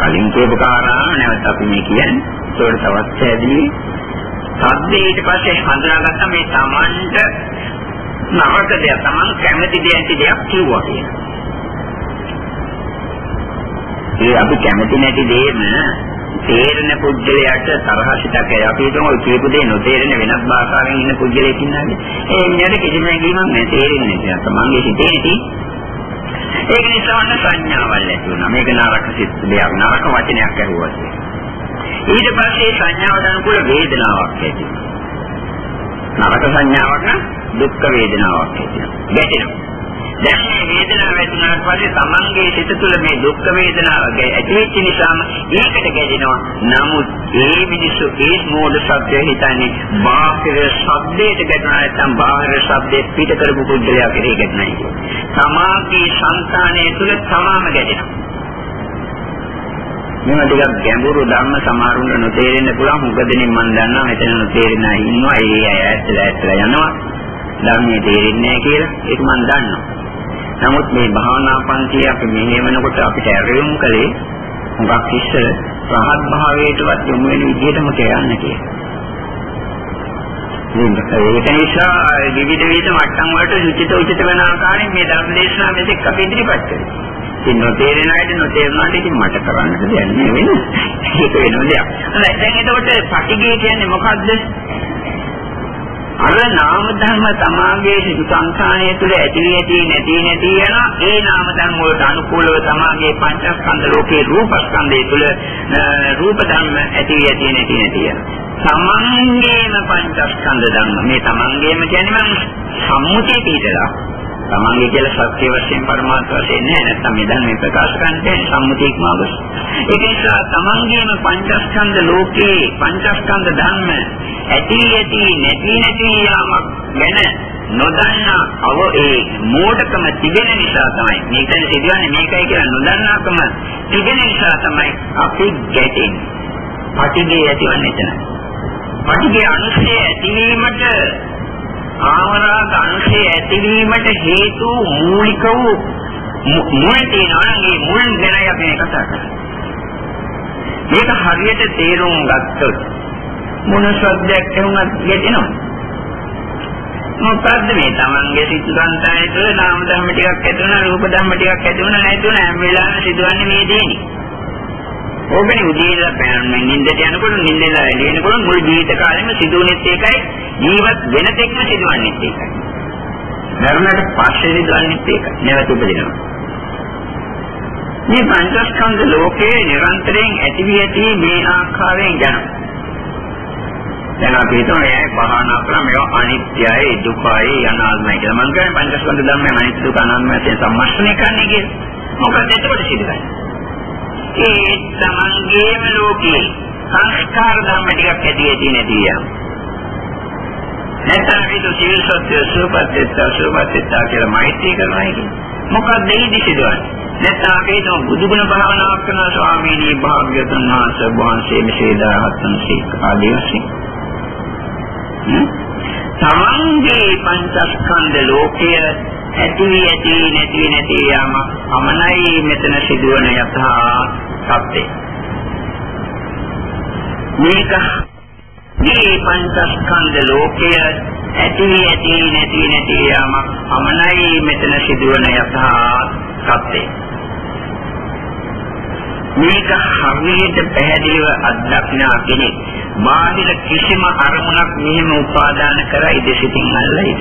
S1: කලින් කියපු කාරණා නැවත අපි මේ කියන්නේ. ඒකට තවත් පැහැදිලි. සද්දේ ඊට පස්සේ හඳුනාගත්ත මේ Tamanට නරක දෙයක් Taman කැමති දෙයක් දෙයක් කිව්වා කියන. ඒ අපි කැමති නැති දේම තේරෙන පුද්ගලයාට තරහසිතක් ඇයි? අපි හිතමු ඔය කියපු දේ නොතේරෙන වෙනත් භාෂාවෙන් ඉන්න පුද්ගලයෙක් ඉන්නානේ. ඒ මිනිහට කිසිම හැඟීමක් නැහැ තේරෙන්නේ නැහැ තමන්ගේ හිතේ ඇති. ඒක නිසා ඔන්න සංඥාවල් ඇති වුණා. මේක නරක සිත් දෙයක් නරක වචනයක් ඇහුවා ඊට පස්සේ සංඥාවට අනුකූල වේදනාවක් ඇති නරක සංඥාවක් දුක් වේදනාවක් ඇති ගැටෙනවා දැන් මේ වේදනාව ඇතිවෙනාට පස්සේ තමන්ගේ සිත තුළ මේ දුක් වේදනාව ඇතිවෙච්ච නිසාම ඒකට ගැදෙනවා. නමුත් ඒ මිනිස්සු ඒ මෝඩ සත්‍ය හිතන්නේ බාහිර ශබ්දයට ගැටෙනා නැත්නම් බාහිර ශබ්දේ පිට කරපු පුද්ගලයා කෙරෙහි ගැටෙනවා. තමාගේ సంతානය තුළ තමාම ගැටෙනවා. මේවා ටිකක් ගැඹුරු ධර්ම සමහරුන්ට නොතේරෙන්න පුළුවන්. මොකද දෙනින් මම දන්නවා මෙතන නොතේරෙන අය ඉන්නවා. ඒ අය ඇත්තලා ඇත්තලා යනවා. ධර්මයේ තේරෙන්නේ නැහැ කියලා. ඒක මම දන්නවා. නමුත් මේ භාවනා පන්තිය අපි මෙහෙමනකොට අපිට ඇරෙමු කලේ හුඟක් ඉස්සර රහත් භාවයටවත් යොමු වෙන විදිහටම කියන්න කියලා. ඒක නිසා විවිධ විවිධ මට්ටම් වලට සුචිත උචිත වෙන ආකාරයෙන් මේ ධර්ම දේශනාව මෙතෙක් අපි ඉදිරිපත් කළා. ඉතින් නොතේරෙන අයට නොතේරුණාට ඉතින් මට කරන්නට දෙයක් නෑ වෙන. ඒක වෙන දෙයක්. හරි දැන් එතකොට පටිගය කියන්නේ මොකද්ද? අර නාම ධර්ම තමාගේ සිතු සංඛාණය තුළ ඇති ඇති නැති නැති යන ඒ නාම ධර්ම වලට අනුකූලව තමාගේ පංචස්කන්ධ ලෝකේ රූපස්කන්ධය තුළ රූප ධර්ම ඇති ඇති නැති නැති යන තමන්ගේම පංචස්කන්ධ ධර්ම මේ තමන්ගේම කියන්නේ මම සම්මුතිය පිටලා තමන්ගේ කියලා සත්‍ය වශයෙන් පරමාර්ථ වශයෙන් නෑ නැත්නම් මේ ධර්මයේ ප්‍රකාශ කරන්නේ සම්මුතියක්ම අවශ්‍ය. ඒක නිසා තමන්ගේම පංචස්කන්ධ ලෝකේ පංචස්කන්ධ ධර්ම ඇති ඇති නැති නැති යාමක් ගැන නොදන්නා අව ඒ මෝඩකම තිබෙන නිසා තමයි මේකෙන් සිදුවන්නේ මේකයි කියලා නොදන්නාකම තිබෙන නිසා තමයි අපි ගැටෙන්නේ. පටිඝය ඇතිවන්නේ එතන. පටිඝය අනුශය ඇතිවීමට ආවරාග අංශය ඇතිවීමට හේතු මූලික වූ මුල් තියෙනවා නම් ඒ මුල් ගැනයි අපි කතා කරන්නේ. මේක හරියට තේරුම් ගත්තොත් මොන සද්දයක් වුණත් යෙදෙනවා. මොකද්ද මේ තමන්ගේ සිත් සංතානය තුළ නාම ධර්ම ටිකක් ඇති වෙනවා රූප ධර්ම ටිකක් ඇති වෙනවා නැති වෙනවා හැම වෙලාවෙම සිදුවන්නේ මේ දේනේ. ඕකනේ උදේට පැනන්නේ නිින්දට යනකොට නිින්දලා එළියනකොට මුළු ජීවිත කාලෙම සිදුවුනේත් ඒකයි ජීවත් වෙන තෙක්ම සිදුවන්නේ ඒකයි. මරණයට පස්සේ සිදුවන්නේ ඒකයි. නැවත උපදිනවා. මේ පංචස්කන්ධ ලෝකයේ නිරන්තරයෙන් ඇති වී ඇති මේ ආකාරයෙන් යනවා. දැන් අපි හිතමු මේ භාවනා කරා මේවා අනිත්‍යයි දුකයි අනාත්මයි කියලා. මම කියන්නේ පංචස්කන්ධ ධර්මයන් අනිත්‍ය දුක අනාත්ම වශයෙන් සම්මස්තණය කරන්නේ කියලා. මොකද එතකොට සිදුවන්නේ? ඒ තමන්ගේම ලෝකේ සංස්කාර ධර්ම ටිකක් ඇති ඇති නැති යනවා. නැත්නම් මේ දුසිල් සත්‍ය සුපත්ත්‍ය සුපත්ත්‍ය කියලා මෛත්‍රී කරනවා කියන්නේ. මොකක්ද ඒ සිදුවන්නේ? නැත්නම් අපි හිතමු බුදුගුණ භාවනාවක් කරන ස්වාමීනි භාග්‍යවතුන් වහන්සේ වහන්සේ මෙසේ දාහත්න් සීක ආදී වශයෙන්. තමන්ගේ පංචස්කන්ධ ලෝකය ඇති ඇති නැති නැති යාම අමනයි මෙතන සිදුවන යථා සත්‍යය. මේක මේ පංචස්කන්ධ ලෝකය ඇති ඇති නැති නැති යාම අමනයි මෙතන සිදුවන යථා සත්‍යය. මේක හරියට පැහැදිලිව අත්දක්නා කෙනෙක් බාහිර කිසිම අරමුණක් මෙහෙම උපාදාන කරයි දෙසිතින් අල්ලයිද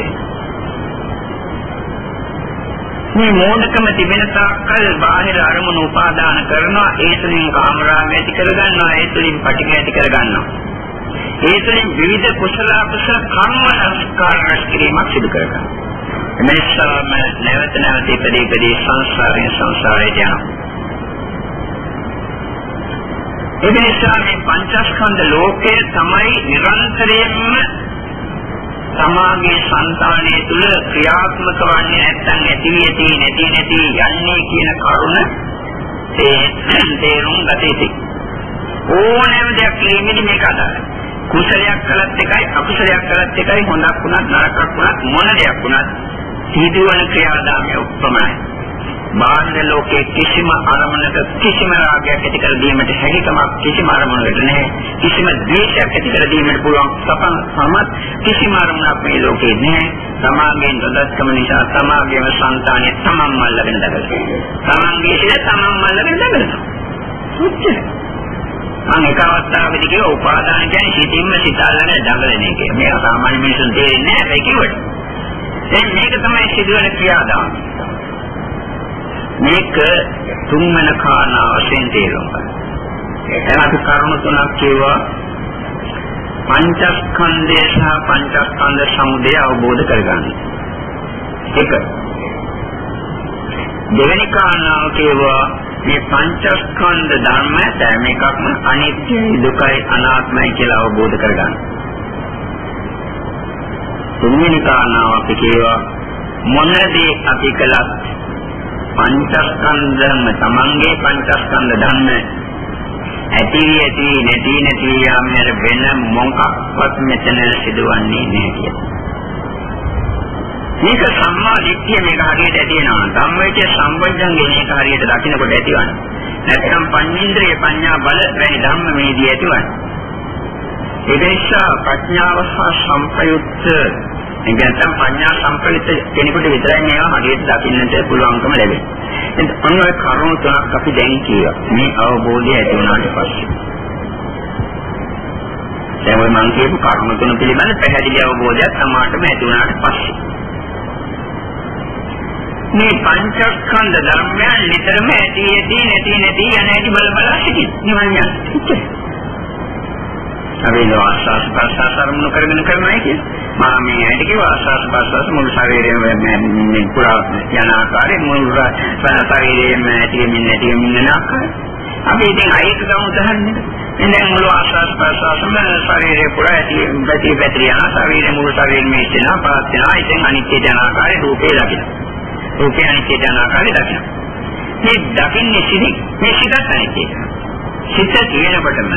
S1: මේ මෝඩකම තිබෙන තාක්කල් බාහිර අරමුණු උපාදාන කරනවා. ඒ තුලින් කාමරාගය ඇති කරගන්නවා. ඒ තුලින් පටිඝ ඇති කරගන්නවා. ඒ තුලින් විවිධ කුසල අකුසල කර්ම සංස්කාර රැස් කිරීමක් සිදු කරගන්නවා. එනිසාම නැවත නැවත ඉපදී ඉපදී සංසාරයෙන් සංසාරයට යනවා. ඒ නිසා මේ පංචස්කන්ධ ලෝකය තමයි නිරන්තරයෙන්ම සමාගයේ సంతානය තුල ක්‍රියාත්මක වන්නේ නැත්නම් ඇති ඇති නැති නැති යන්නේ කියන කරුණ තේරුම් ගත යුතුයි. ඕනෑම දෙයක් කිරීමේදී මේක අදාළයි. කුසලයක් කළත් එකයි අකුසලයක් කළත් එකයි හොඳක් වුණත් නරකක් වුණත් මොන දෙයක් වුණත් සිදුවන ක්‍රියාදාමය උපමයි. බාහිර ලෝකයේ කිසිම අරමුණක කිසිම රාගයක් ඇති කර දීමට හැකියාවක් කිසිම අරමුණකට නැහැ කිසිම ද්වේෂයක් ඇති කර දීමට පුළුවන් සපන් සමත් කිසිම අරමුණක් මේ ලෝකේ නැහැ සමාගයෙන් දොඩස්කම නිසා සමාගයේම సంతානෙ තමන්ම අල්ලගෙන දඟලනවා තමන්ගේ ඉල තමන්ම අල්ලගෙන දඟලනවා මම එක අවස්ථාවකදී කිව්වා උපාදාන කියන්නේ සිතින්ම සිතාලගෙන දඟලන එක. මේක සාමාන්‍ය මිනිසුන් තේරෙන්නේ නැහැ ඒක කිව්වට. දැන් මේක තමයි සිදුවන ක්‍රියාදාමය. මේක තුන්වන කාරණා වශයෙන් තේරුම් ගන්න. එහෙනම් අපි කරුණු තුනක් කියවා පංචස්කන්ධය සහ පංචස්කන්ධ සමුදය අවබෝධ කරගන්න. එක දෙවෙනි කාරණාව කියවා මේ පංචස්කන්ධ ධර්ම හැම එකක්ම අනිත්‍යයි දුකයි අනාත්මයි කියලා අවබෝධ කරගන්න. තුන්වෙනි කාරණාව අපි කියවා මොන දේ අපි කළත් පංචස්කන්ධම තමන්ගේ පංචස්කන්ධ ධර්ම ඇති ඇති නැති නැති යාමෙර වෙන මොකක්වත් මෙතන සිදුවන්නේ නැහැ කියලා. මේක සම්මා දිට්ඨිය මේක හරියට ඇති වෙනවා. ධම්මයේ සම්බොජ්ජංගේ මේක හරියට දකින්නකොට ඇතිවන්නේ. නැත්නම් පඤ්චේන්ද්‍රිය පඤ්ඤා බල වැනි ධම්ම මේදී ඇතිවන්නේ. ඒ නිසා ප්‍රඥාව සහ සංපයුක්ත ඒ කියන්නේ පඤ්ඤා සම්ප්‍රයුක්ත කෙනෙකුට විතරයි මේවා හරියට දකින්නට පුළුවන්කම ලැබෙන්නේ. එතන අන්න ඔය කරුණු තුනක් අපි දැන් කියවා. මේ අවබෝධය ඇති වුණාට පස්සේ. දැන් ඔය මම කියපු කරුණු තුන පිළිබඳ පැහැදිලි අවබෝධයක් සමාජයට ඇති වුණාට පස්සේ. මේ පංචස්කන්ධ ධර්මයන් නිතරම ඇති ඇති නැති නැති යන හැටි බල බල සිටින් නිවන් යන. අපි ආස්වාස් ප්‍රසආස අරමුණු කරගෙන කරනවා කියන්නේ. මම මේ ඇයිද කිව්වා ආස්වාස් ප්‍රසආස මුළු ශරීරයම මේ පුරා යන ආකාරයෙන් මුළු ශරීරයම ඇතිවෙමින් නැතිවෙමින් යන ආකාරය. අපි ඉතින් අයික ගමු උදාහරණයක්. දැන් මුළු ආස්වාස් ප්‍රසආසම ශරීරය පුරා ඇති පැති පැති යන ශරීරය මුළු ශරීරෙම ඉස්සෙනා පාත් වෙනවා. ඉතින් අනිත්‍ය යන ආකාරය රූපේ දකින්න. රූපේ අනිත්‍ය යන ආකාරය දකින්න. මේ දකින්නේ සිහි මේ සිතත් අනිත්‍යයි. සිත තියෙනකොටම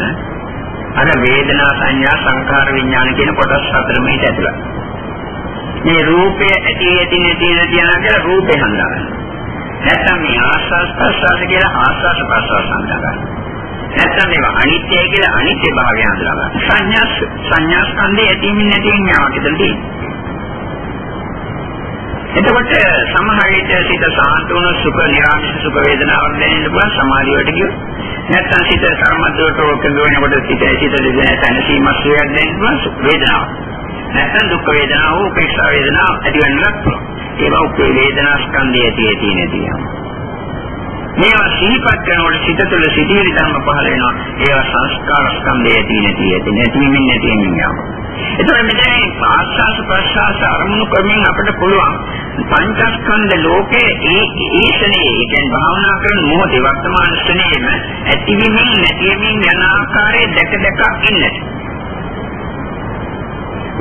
S1: අර වේදනා සංඥා සංඛාර විඥාන කියන කොටස් හතරම ඊට ඇතුළත්. මේ රූපය ඇති ඇති නැති නැති යන කියලා රූපේ හඳුනගන්න. නැත්නම් මේ ආස්වාස් ප්‍රසවාස කියලා ආස්වාස් ප්‍රසවාස හඳුනගන්න. නැත්නම් මේවා අනිත්‍යයි කියලා අනිත්‍ය භාවය හඳුනගන්න. සංඥා සංඥා ස්කන්ධය ඇතිමින් නැතිමින් යනවා කියලා තියෙනවා. එතකොට සමහර විට සිත සාන්ත වුණ සුඛ නිරාමිෂ සුඛ වේදනාවක් දැනෙන්න පුළුවන් සමාධියට ගියොත් නැත්නම් සිත සම්මතවට ඔක වෙනකොට සිත සිත දෙන තනසීමක් සුවයක් දැනෙන්න පුළුවන් සුඛ වේදනාවක් නැත්නම් දුක් වේදනා හෝ උපේක්ෂා වේදනා ඇති වෙන්නත් පුළුවන්. ඒවා උපේ වේදනා ස්කන්ධය ඇති තියෙන තියෙනවා. මේවා සිහිපත් කරනකොට සිත තුළ සිටිවිලි ධර්ම පහළ වෙනවා. ඒවා සංස්කාර ස්කන්ධය ඇති නැති ඇති නැතිවීමෙන් නැතිවීමෙන් යනවා. එතකොට මෙතන ආස්වාස ප්‍රසආස අරමුණු කරමින් අපිට පුළුවන් පංචස්කන්ධ ලෝකයේ ඒ ඒෂණේ ඒ කියන්නේ භාවනා කරන මොහොතේ වර්තමාන ශ්‍රේණියම ඇතිවීමෙන් නැතිවීමෙන් යන ආකාරය දැක දැක ඉන්නට.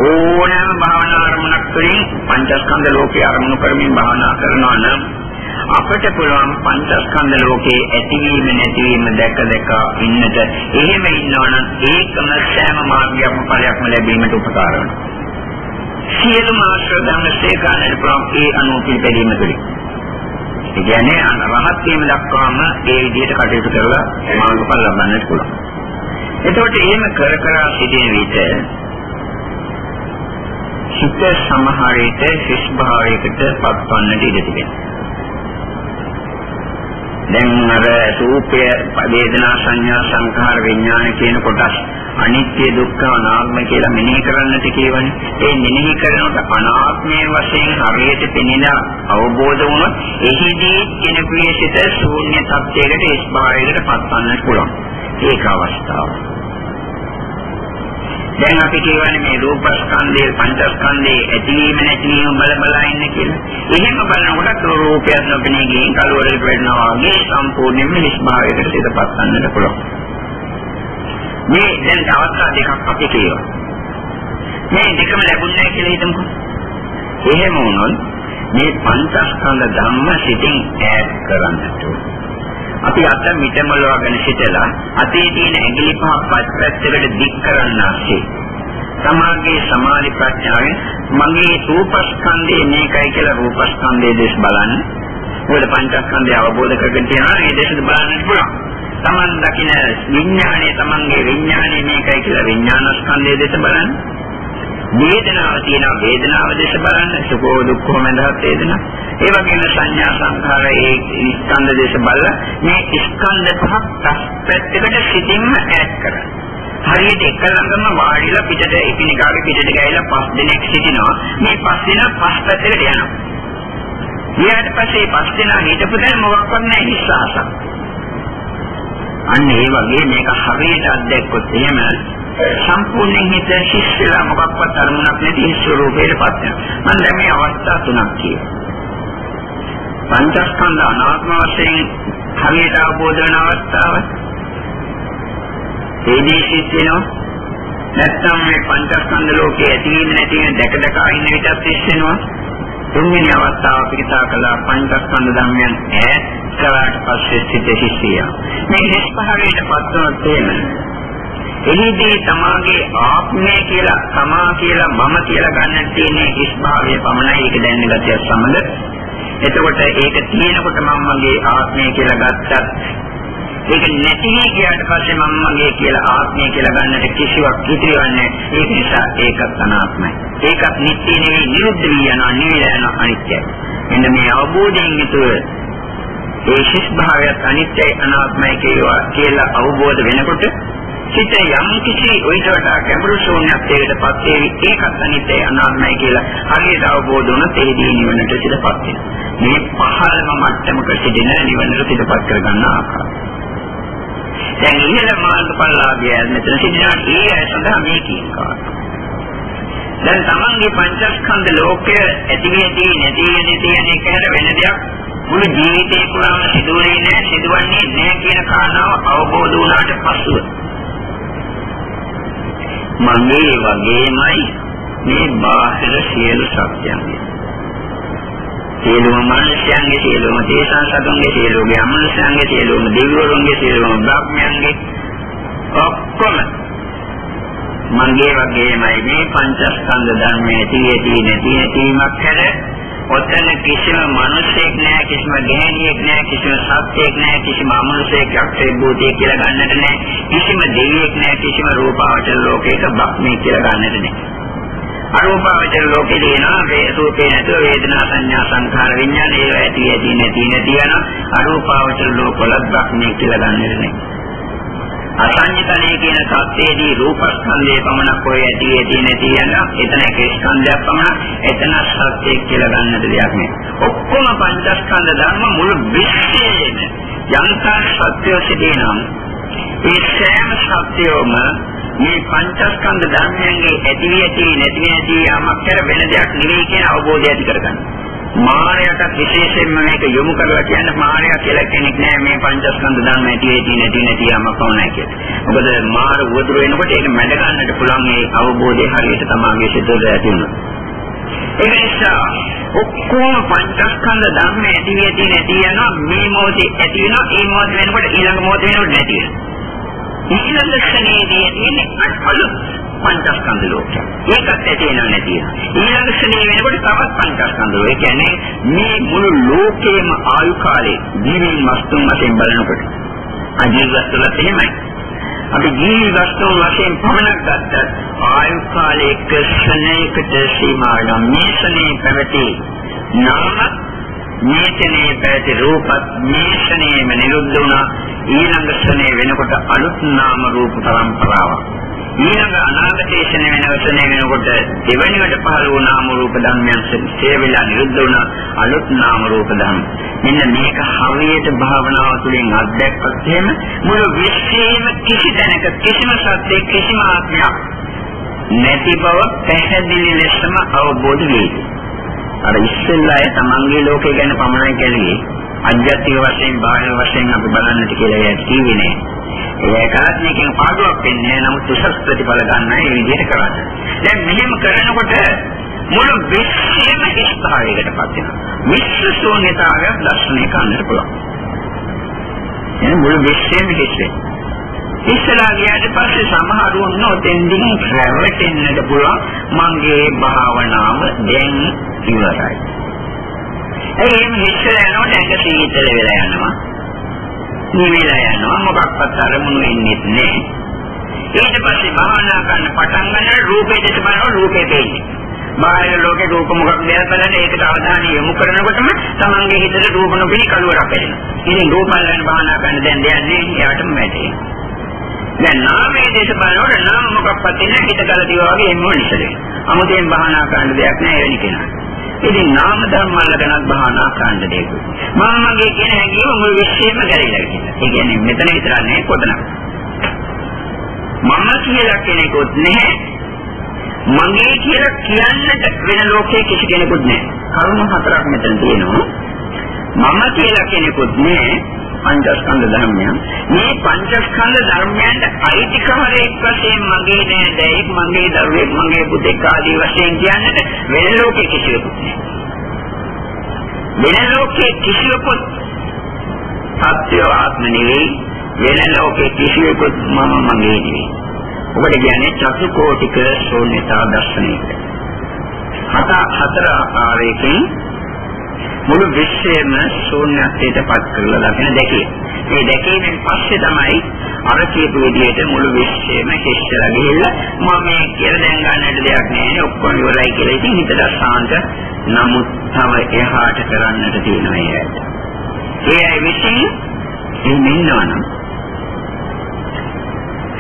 S1: ඕනෑම භාවනා අරමුණක් තුළින් පංචස්කන්ධ ලෝකයේ අරමුණු කරමින් භාවනා කරනවා නම් අපට පුළුවන් පංචස්කන්ධ ලෝකයේ ඇතිවීම නැතිවීම දැක දැක ඉන්නට එහෙම ඉන්නවනම් ඒකම සෑම මාර්ගයක්ම ඵලයක්ම ලැබීමට උපකාර වෙනවා. සියලුම ආශ්‍රය ධර්ම සේකාරණ පුළුවන් ඒ අනුව පිළිපැදීම තුළින්. ඒ කියන්නේ රහත් වීම දක්වාම ඒ විදිහට කටයුතු කරලා මාර්ගඵල ලබන්නට පුළුවන්. එතකොට එහෙම කර කර සිටින විට සිත සමහර විට ශිෂ්ඨ භාවයකට පත්වන්නට ඉඩ තිබෙනවා. දැන් අර රූපය වේදනා සංඥා සංඛාර විඥාන කියන කොටස් අනිත්‍ය දුක්ඛ අනාත්ම කියලා මෙනෙහි කරන්නට කියවනේ. ඒ මෙනෙහි කරනකොට අනාත්මයේ වශයෙන් හරියට පෙනෙන අවබෝධ වුණොත් එහිදී කෙනෙකුගේ සිත ශූන්‍ය තත්යකට ස්භාවයකට පත්වන්නට පුළුවන්. ඒක අවස්ථාවක්. දැන් අපි කියවනේ මේ රූපස්කන්ධයේ පංචස්කන්ධයේ ඇතිවීම නැතිවීම බල බල ඉන්න කියලා. එහෙම බලනකොට රූපයක් නොපෙනී ගිහින් කලවරකට වෙනවා වගේ සම්පූර්ණයෙන්ම නිස්භාවයකට සිතපත් ගන්නට පුළුවන්. මේ දැන් අවස්ථා දෙකක් අපි කියනවා. මේ දෙකම ලැබුණේ කියලා හිතමුකෝ. එහෙම වුණොත් මේ පංචස්කන්ධ ධම්ම සිතින් ඈඩ් කරන්නට ඕනේ. අපි අත මිටමලවගෙන සිටලා අතේ තියෙන ඇඟිලි පහ පස්සට දික් කරන්නාසේ සමාගයේ සමාධි ප්‍රඥාවෙන් මගේ රූපස්කන්ධේ මේකයි කියලා රූපස්කන්ධයේ දේශ බලන්න. මොකද පංචස්කන්ධය අවබෝධ කරගෙන තියනවා ඒ දේශද බලන්න පුළුවන්. Taman දකින විඥානයේ Tamanගේ විඥානයේ මේකයි කියලා විඥානස්කන්ධයේ දේශ බලන්න. වේදනාව තියෙන වේදනාව දැස බලන්න. සුඛෝ දුක්ඛෝ මඳහත් වේදනා. ඒ වගේම සංඥා සංඛාර ඒ ස්කන්ධ දැස බලලා මේ ස්කන්ධ පහක් පැත්තකට සිටින්ම ඈඩ් කරන්න. හරියට එක ළඟම වාඩිලා පිටට එකිනෙකාගේ පිටට ගෑවිලා පස් දිනක් සිටිනවා. මේ පස් දින පස් පැත්තකට යනවා. ඊට පස්සේ පස් දින හිටපු දැන් මොකක්වත් නැහැ විශ්වාසක් අන්න ඒ වගේ මේක හරියට අත්දැක්කොත් එහෙම සම්පූර්ණයෙන් හිත ශිෂ්‍යලා මොකක්වත් අරමුණක් නැති ස්වરૂපයකට පත් වෙනවා. මම දැන් මේ අවස්ථා තුනක් කියනවා. පංචස්කන්ධ අනාත්ම වශයෙන් හරියට අවබෝධ වෙන අවස්ථාව. ඒදීසිත වෙනවා. නැත්නම් මේ පංචස්කන්ධ ලෝකයේ ඇතිවීම නැතිවීම දැක දැක ඉන්න විටත් ඉස්සෙනවා. තුන්වෙනි අවස්ථාව පිටා කළා පංචස්කන්ධ ධර්මයන් ඈත් කළාට පස්සේ සිත හිස්සියා. මේ හිස් පහරේට පත්වනොත් එහෙම එහිදී තමාගේ ආත්මය කියලා තමා කියලා මම කියලා ගන්න තියෙන ඉස්භාවය පමණයි ඒක දැනෙන ගැතිය සමග. එතකොට ඒක තියෙනකොට මම මගේ ආත්මය කියලා ගත්තත් ඒක නැති ගියාට පස්සේ මම මගේ කියලා ආත්මය කියලා ගන්නට කිසිවක් ඉතිරිවන්නේ ඒක නිසා ඒකත් අනාත්මයි. ඒකත් නිත්‍ය නෙවෙයි නිරුද්ධ වී යනවා නිවිලා යනවා අනිත්‍යයි. මෙන්න මේ අවබෝධයෙන් යුතුව ඒ ශිෂ් භාවයත් අනිත්‍යයි අනාත්මයි කියලා අවබෝධ වෙනකොට සිත යම් කිසි ඔයිට වඩා ගැඹුරු ශූන්‍යත්වයකට පත් වේවි. ඒකත් අනිත්‍ය අනාත්මයි කියලා හරියට අවබෝධ වුණොත් එහිදී නිවනට සිතපත් වෙනවා. මේ පහළම මට්ටමක සිටින නිවනට සිතපත් කරගන්න ආකාරය. දැන් ඉහළ මාර්ගඵලලාභය මෙතන සිටිනා ඒ අය සඳහා මේ කියන කාරණා. දැන් තමන්ගේ පංචස්කන්ධ ලෝකය ඇතිවෙදී නැතිවෙදී තියෙන එක හැර වෙන දෙයක් මුළු ජීවිතේ පුරාම සිදුවෙන්නේ නැහැ සිදුවන්නේ නැහැ කියන කාරණාව අවබෝධ වුණාට පසුව. මගේ වගේමයි. මේ බාහිර සියලු සත්‍යයන්ගේ. සියලුම මනුෂ්‍යයන්ගේ සියලුම දේශා සතුන්ගේ සියලුම අමනුෂ්‍යයන්ගේ සියලුම දෙවිවරුන්ගේ සියලුම බ්‍රහ්මයන්ගේ ඔක්කොම මගේ වගේමයි. මේ පංචස්කන්ධ ධර්මයේ තියෙති නැති නැතිවක් හැර ඔතන කිසිම මිනිසෙක් නැහැ කිසිම ගැහණියෙක් නැහැ කිසිම සත්‍යයක් නැහැ කිසිම අමනුෂයෙක් යක්ෂයෙක් භූතයෙක් කියලා ගන්නට නැහැ කිසිම දෙවියෙක් නැහැ කිසිම රූපාවචර ලෝකයක බ්‍රහ්මී කියලා ගන්නට නැහැ අරූපාවචර ලෝකේ දෙනවා වේ රූපේ නැතුව වේදනා සංඥා සංඛාර විඥාන ඒවා ඇති ඇති නැති නැති යන අරූපාවචර ලෝකවල බ්‍රහ්මී කියලා ගන්නට නැහැ අසංජතනේ කියන සත්‍යයේදී රූපස්කන්ධය පමණක් ඔය ඇති ඇති නැති යන එතන එක ස්කන්ධයක් පමණ එතන සත්‍යය කියලා ගන්නට දෙයක් නෑ. ඔක්කොම පංචස්කන්ධ ධර්ම මුළු විශ්වයේම යන්තම් සත්‍යය සිටිනම් ඒ සෑම සත්‍යයම මේ පංචස්කන්ධ ධර්මයන්ගේ ඇති ඇති නැති නැති යමක් කර වෙන දෙයක් නෙවෙයි කියන අවබෝධය ඇති කරගන්න. මායයට විශේෂයෙන්ම මේක යොමු කරලා කියන්න මායя කියලා කෙනෙක් නෑ මේ පංචස්කන්ධ ධර්ම ඇති ඇති නැති නැති යමක් පමණයි කියලා. මොකද මාර උවදුර වෙනකොට ඒක මැඩ ගන්නට පුළුවන් ඒ අවබෝධය හරියට තමාගේ සිතේ ඇති වෙනවා. ඒ නිසා ඔක්කොම පංචස්කන්ධ ධර්ම ඇති ඇති නැති යනවා මේ මොහොතේ ඇති වෙනවා ඒ මොහොත වෙනකොට ඊළඟ මොහොත වෙනකොට නැති වෙනවා. ඊළඟ ක්ෂණයේදී තියෙන්නේ අලුත් පංචස්කන්ධ ලෝකය. ඒකත් ඇති වෙනව නැති වෙනවා. ඊළඟ ශ්‍රේණිය වෙනකොට තවත් පංචස්කන්ධ ලෝකය. ඒ කියන්නේ මේ මුළු ලෝකේම ආයු කාලේ ජීවීන් වස්තුන් වශයෙන් බලනකොට අජීවස්තුලත් එහෙමයි. අපි ජීවි වස්තුන් වශයෙන් පමණක් ගත්තත් ආයු කාලයක ශ්‍රේණයකට සීමා වෙන මේ ශ්‍රේණිය පැවති නාම මේකනේ පැති රූපත් මේෂණයම නිරුද්ධ වුණා ඊළඟ ශ්‍රේණිය වෙනකොට අලුත් නාම රූප පරම්පරාවක් ඊළඟ අනාගතේශන වෙනවසන වෙනකොට දෙවැනිවට පහළ වූ නාම රූප ධර්මයන් සේවිලා නිරුද්ධ වුණ අලුත් නාම රූප ධර්ම. මෙන්න මේක හරියට භාවනාව තුළින් අත්දැක්කත් එහෙම මුළු විශ්වයේම කිසි තැනක කිසිම සත්‍යයක් කිසිම ආත්මයක් නැති බව පැහැදිලි ලෙසම අවබෝධ වෙයි. අර ඉස්සෙල්ලා තමන්ගේ ලෝකය ගැන පමණයි කියන්නේ අධ්‍යාත්මික වශයෙන් බාහිර වශයෙන් අපි බලන්නට කියලා ඒක කිව්වේ නෑ. ඒකත් මේකෙන් පාඩුවක් වෙන්නේ නමුත් උසස් ප්‍රතිඵල ගන්න මේ විදිහට කරන්නේ. දැන් මෙහෙම කරනකොට මුළු විශ්වයම ඉස්තාවයකටපත් වෙනවා. විශ්ව ශූන්‍යතාවය දර්ශනය කරන්නට පුළුවන්. එන මුළු විශ්වයම හිස්සේ. ඉස්සලා ගියාට පස්සේ සමහරු නොතෙන්දින් රැවටෙන්නට පුළුවන් මගේ භාවනාව දැන් ඉවරයි. ඒ එහෙම හිස්සලා යනකොට ඇඟ සීතල වෙලා යනවා. නිවිලා යනවා මොකක්වත් අරමුණු වෙන්නේ නැහැ. ඊට පස්සේ භාවනා කරන්න පටන් ගන්න රූපේ දෙස බලනවා රූපේ පේන්නේ. බාහිර ලෝකේ රූප මොකක්ද කියලා බලන්න ඒකට අවධානය යොමු කරනකොටම තමන්ගේ හිතට රූප නොපෙනී කලවරක් වෙනවා. ඉතින් රූපල් ගැන භාවනා කරන්න දැන් දෙන්නේ එයාටම වැටේ. දැන් නාමයේ දේශ බලනකොට නාම මොකක්වත් නැහැ හිත කලදිවා වගේ එම්ම නිසලේ. 아무තෙන් භාවනා කරන්න දෙයක් නැහැ වෙන කෙනා. ඉතින් නාම ධර්ම වල ගැනත් භාවනා කරන්න දෙයක්. මම මගේ කියන හැඟීම මුළු විශ්වයම ගැලවිලා කියනවා. ඒ කියන්නේ මෙතන විතර නෙවෙයි කොතනක. මම කියලා කෙනෙකුත් නැහැ. මගේ කියලා කියන්නට වෙන ලෝකයේ කිසි කෙනෙකුත් නැහැ. කරුණු හතරක් මෙතන තියෙනවා. මම කියලා කෙනෙකුත් නැහැ. පංචස්කන්ධ ධර්මයන්. මේ පංචස්කන්ධ ධර්මයන්ට අයිතිකමරෙක් වශයෙන් මගේ නෑ දැයික් මගේ දරුවෙක් මගේ පුතෙක් ආදී වශයෙන් කියන්නට වෙන ලෝකෙ කිසිවෙකුත් නෑ. වෙන ලෝකෙ කිසිවෙකුත් සත්‍ය ආත්ම නෙවෙයි වෙන ලෝකෙ කිසිවෙකුත් මම මගේ නෙවෙයි. ඔබට කියන්නේ චතු කෝටික ශූන්‍යතා දර්ශනයක. හත හතර ආකාරයකින් මුළු විශ්වයම ශූන්‍යත්වයට පත් කරලා ලබන දැකීම. මේ දැකීමෙන් පස්සේ තමයි අර කියපු විදිහට මුළු විශ්වයම කෙස්සලා ගිහිල්ලා මම මේ කියලා දැන් ගන්නට දෙයක් නෑ ඔක්කොම ඉවරයි කියලා ඉතින් හිතට සාන්ත නමුත් තව එහාට කරන්නට තියෙනවා ඒකට. ඒ අය විශ්ින් එහෙම ඉන්නවනම්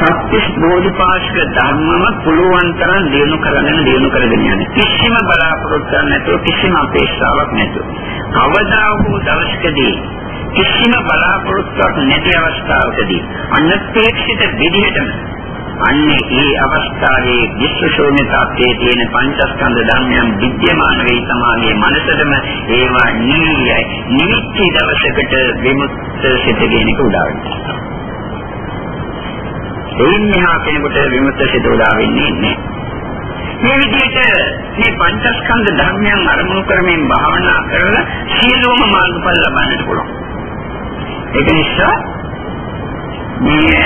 S1: සත්‍ය බෝධිපාශක ධර්මම පුළුවන් තරම් දිනු කරගෙන දිනු කරගෙන යන්නේ. කිසිම බලාපොරොත්තුවක් නැතුව කිසිම අපේක්ෂාවක් නැතුව. කවදා හෝ දවසකදී කිසිම බලාපොරොත්තුවක් නැති අවස්ථාවකදී අනපේක්ෂිත විදිහටම අන්නේ ඒ අවස්ථාවේ විශ්වශෝණිතාපයේ තියෙන පංචස්කන්ධ ධර්මයන් විද්‍යමාන වේ සමාගයේ මනසටම ඒවා නිවියයි නිවිච්ච දවසකට විමුක්ත සිතගෙන උදා වෙනවා. එයින් මෙහා කෙනෙකුට විමුක්ත සිත උදා වෙන්නේ නැහැ. මේ විදිහට මේ පංචස්කන්ධ ධර්මයන් අරමුණු කරමින් භාවනා කරලා සියලුම මාර්ගඵල ලබන්නට පුළුවන්. ඒක නිසා මේ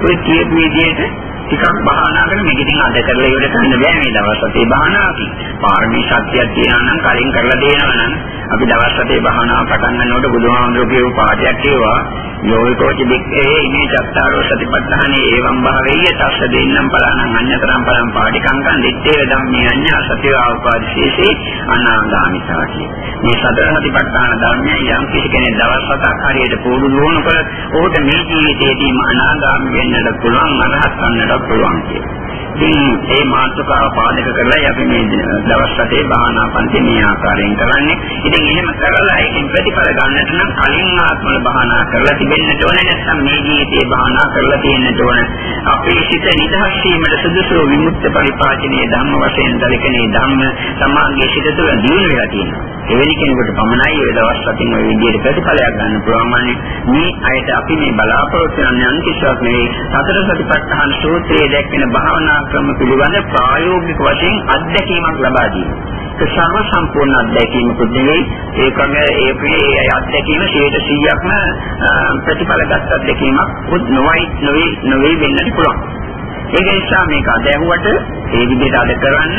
S1: ප්‍රතිය විදිහට ටිකක් භාවනා කරන මේක ඉතින් අද කරලා ඉවර කරන්න බෑ මේ දවස් අපේ භාවනාවකි. පාරමී ශක්තියක් තියෙනවා නම් කලින් කරලා දෙනවා නම් අපි දවස් හතේ භාවනාව පටන් ගන්නකොට බුදුහාමුදුරුවෝ කියපු පාඩයක් ඒවා. යෝනිකෝච දෙක්කේ ඉමේ චත්තාරෝ සතිපට්ඨානේ එවම් භාවෙය තස්ස දෙන්නම් පලානම් අඤ්ඤතරම් පලම් පාටිකංකං දිත්තේ ධම්මේ අඤ්ඤා සතිය ආපාදිශේෂේ අනාගාමිතාටි මේ සතර සතිපට්ඨාන ධර්මයන් යම් කිසි කෙනෙක් දවස් හතක් හරියට පුරුදු වුණොත් ඔහුට මේ ජීවිතයේදීම අනාගාමී වෙන්නට පුළුවන් අරහත් වන්නට පුළුවන් කියලා. ඉතින් ඒ මාතෘකාව පාදක කරලා අපි මේ දවස් රටේ භාවනා පන්ති මේ ආකාරයෙන් කරන්නේ. ඉතින් එහෙම කරලා ඒකෙන් ප්‍රතිඵල ගන්නට නම් කලින් ආත්මවල භාවනා කරලා තිබෙන්නට ඕනේ නැත්නම් මේ ජීවිතේ භාවනා කරලා තියෙන්නට ඕනේ. අපේ සිත නිදහස් වීමට සුදුසු විමුක්ත පරිපාචනීය ධම්ම වශයෙන් දලිකනේ ධම්ම සමාගයේ සිට තුළ දියුණු වෙලා තියෙනවා. එවැනි කෙනෙකුට පමණයි ඒ දවස් රටින් ওই විදිහට ප්‍රතිඵලයක් ගන්න පුළුවන් මේ අයට අපි මේ බලාපොරොත්තු වෙන යම් කිසිවක් නෙවෙයි සතර සතිපට්ඨාන සූත්‍රයේ දැක්වෙන භාවනා ක්‍රම පිළිබඳ ප්‍රායෝගික වශයෙන් අත්දැකීමක් ලබා දීම. ඒක සර්ව සම්පූර්ණ අත්දැකීමකුත් නෙවෙයි ඒකම ඒකේ අත්දැකීම 100%ක්ම ප්‍රතිඵලගත අත්දැකීමක් උත් නොවයි නොවේ නොවේ වෙන්නත් පුළුවන්. ඒක නිසා මේක අදැහුවට ඒ විදිහට අද කරන්න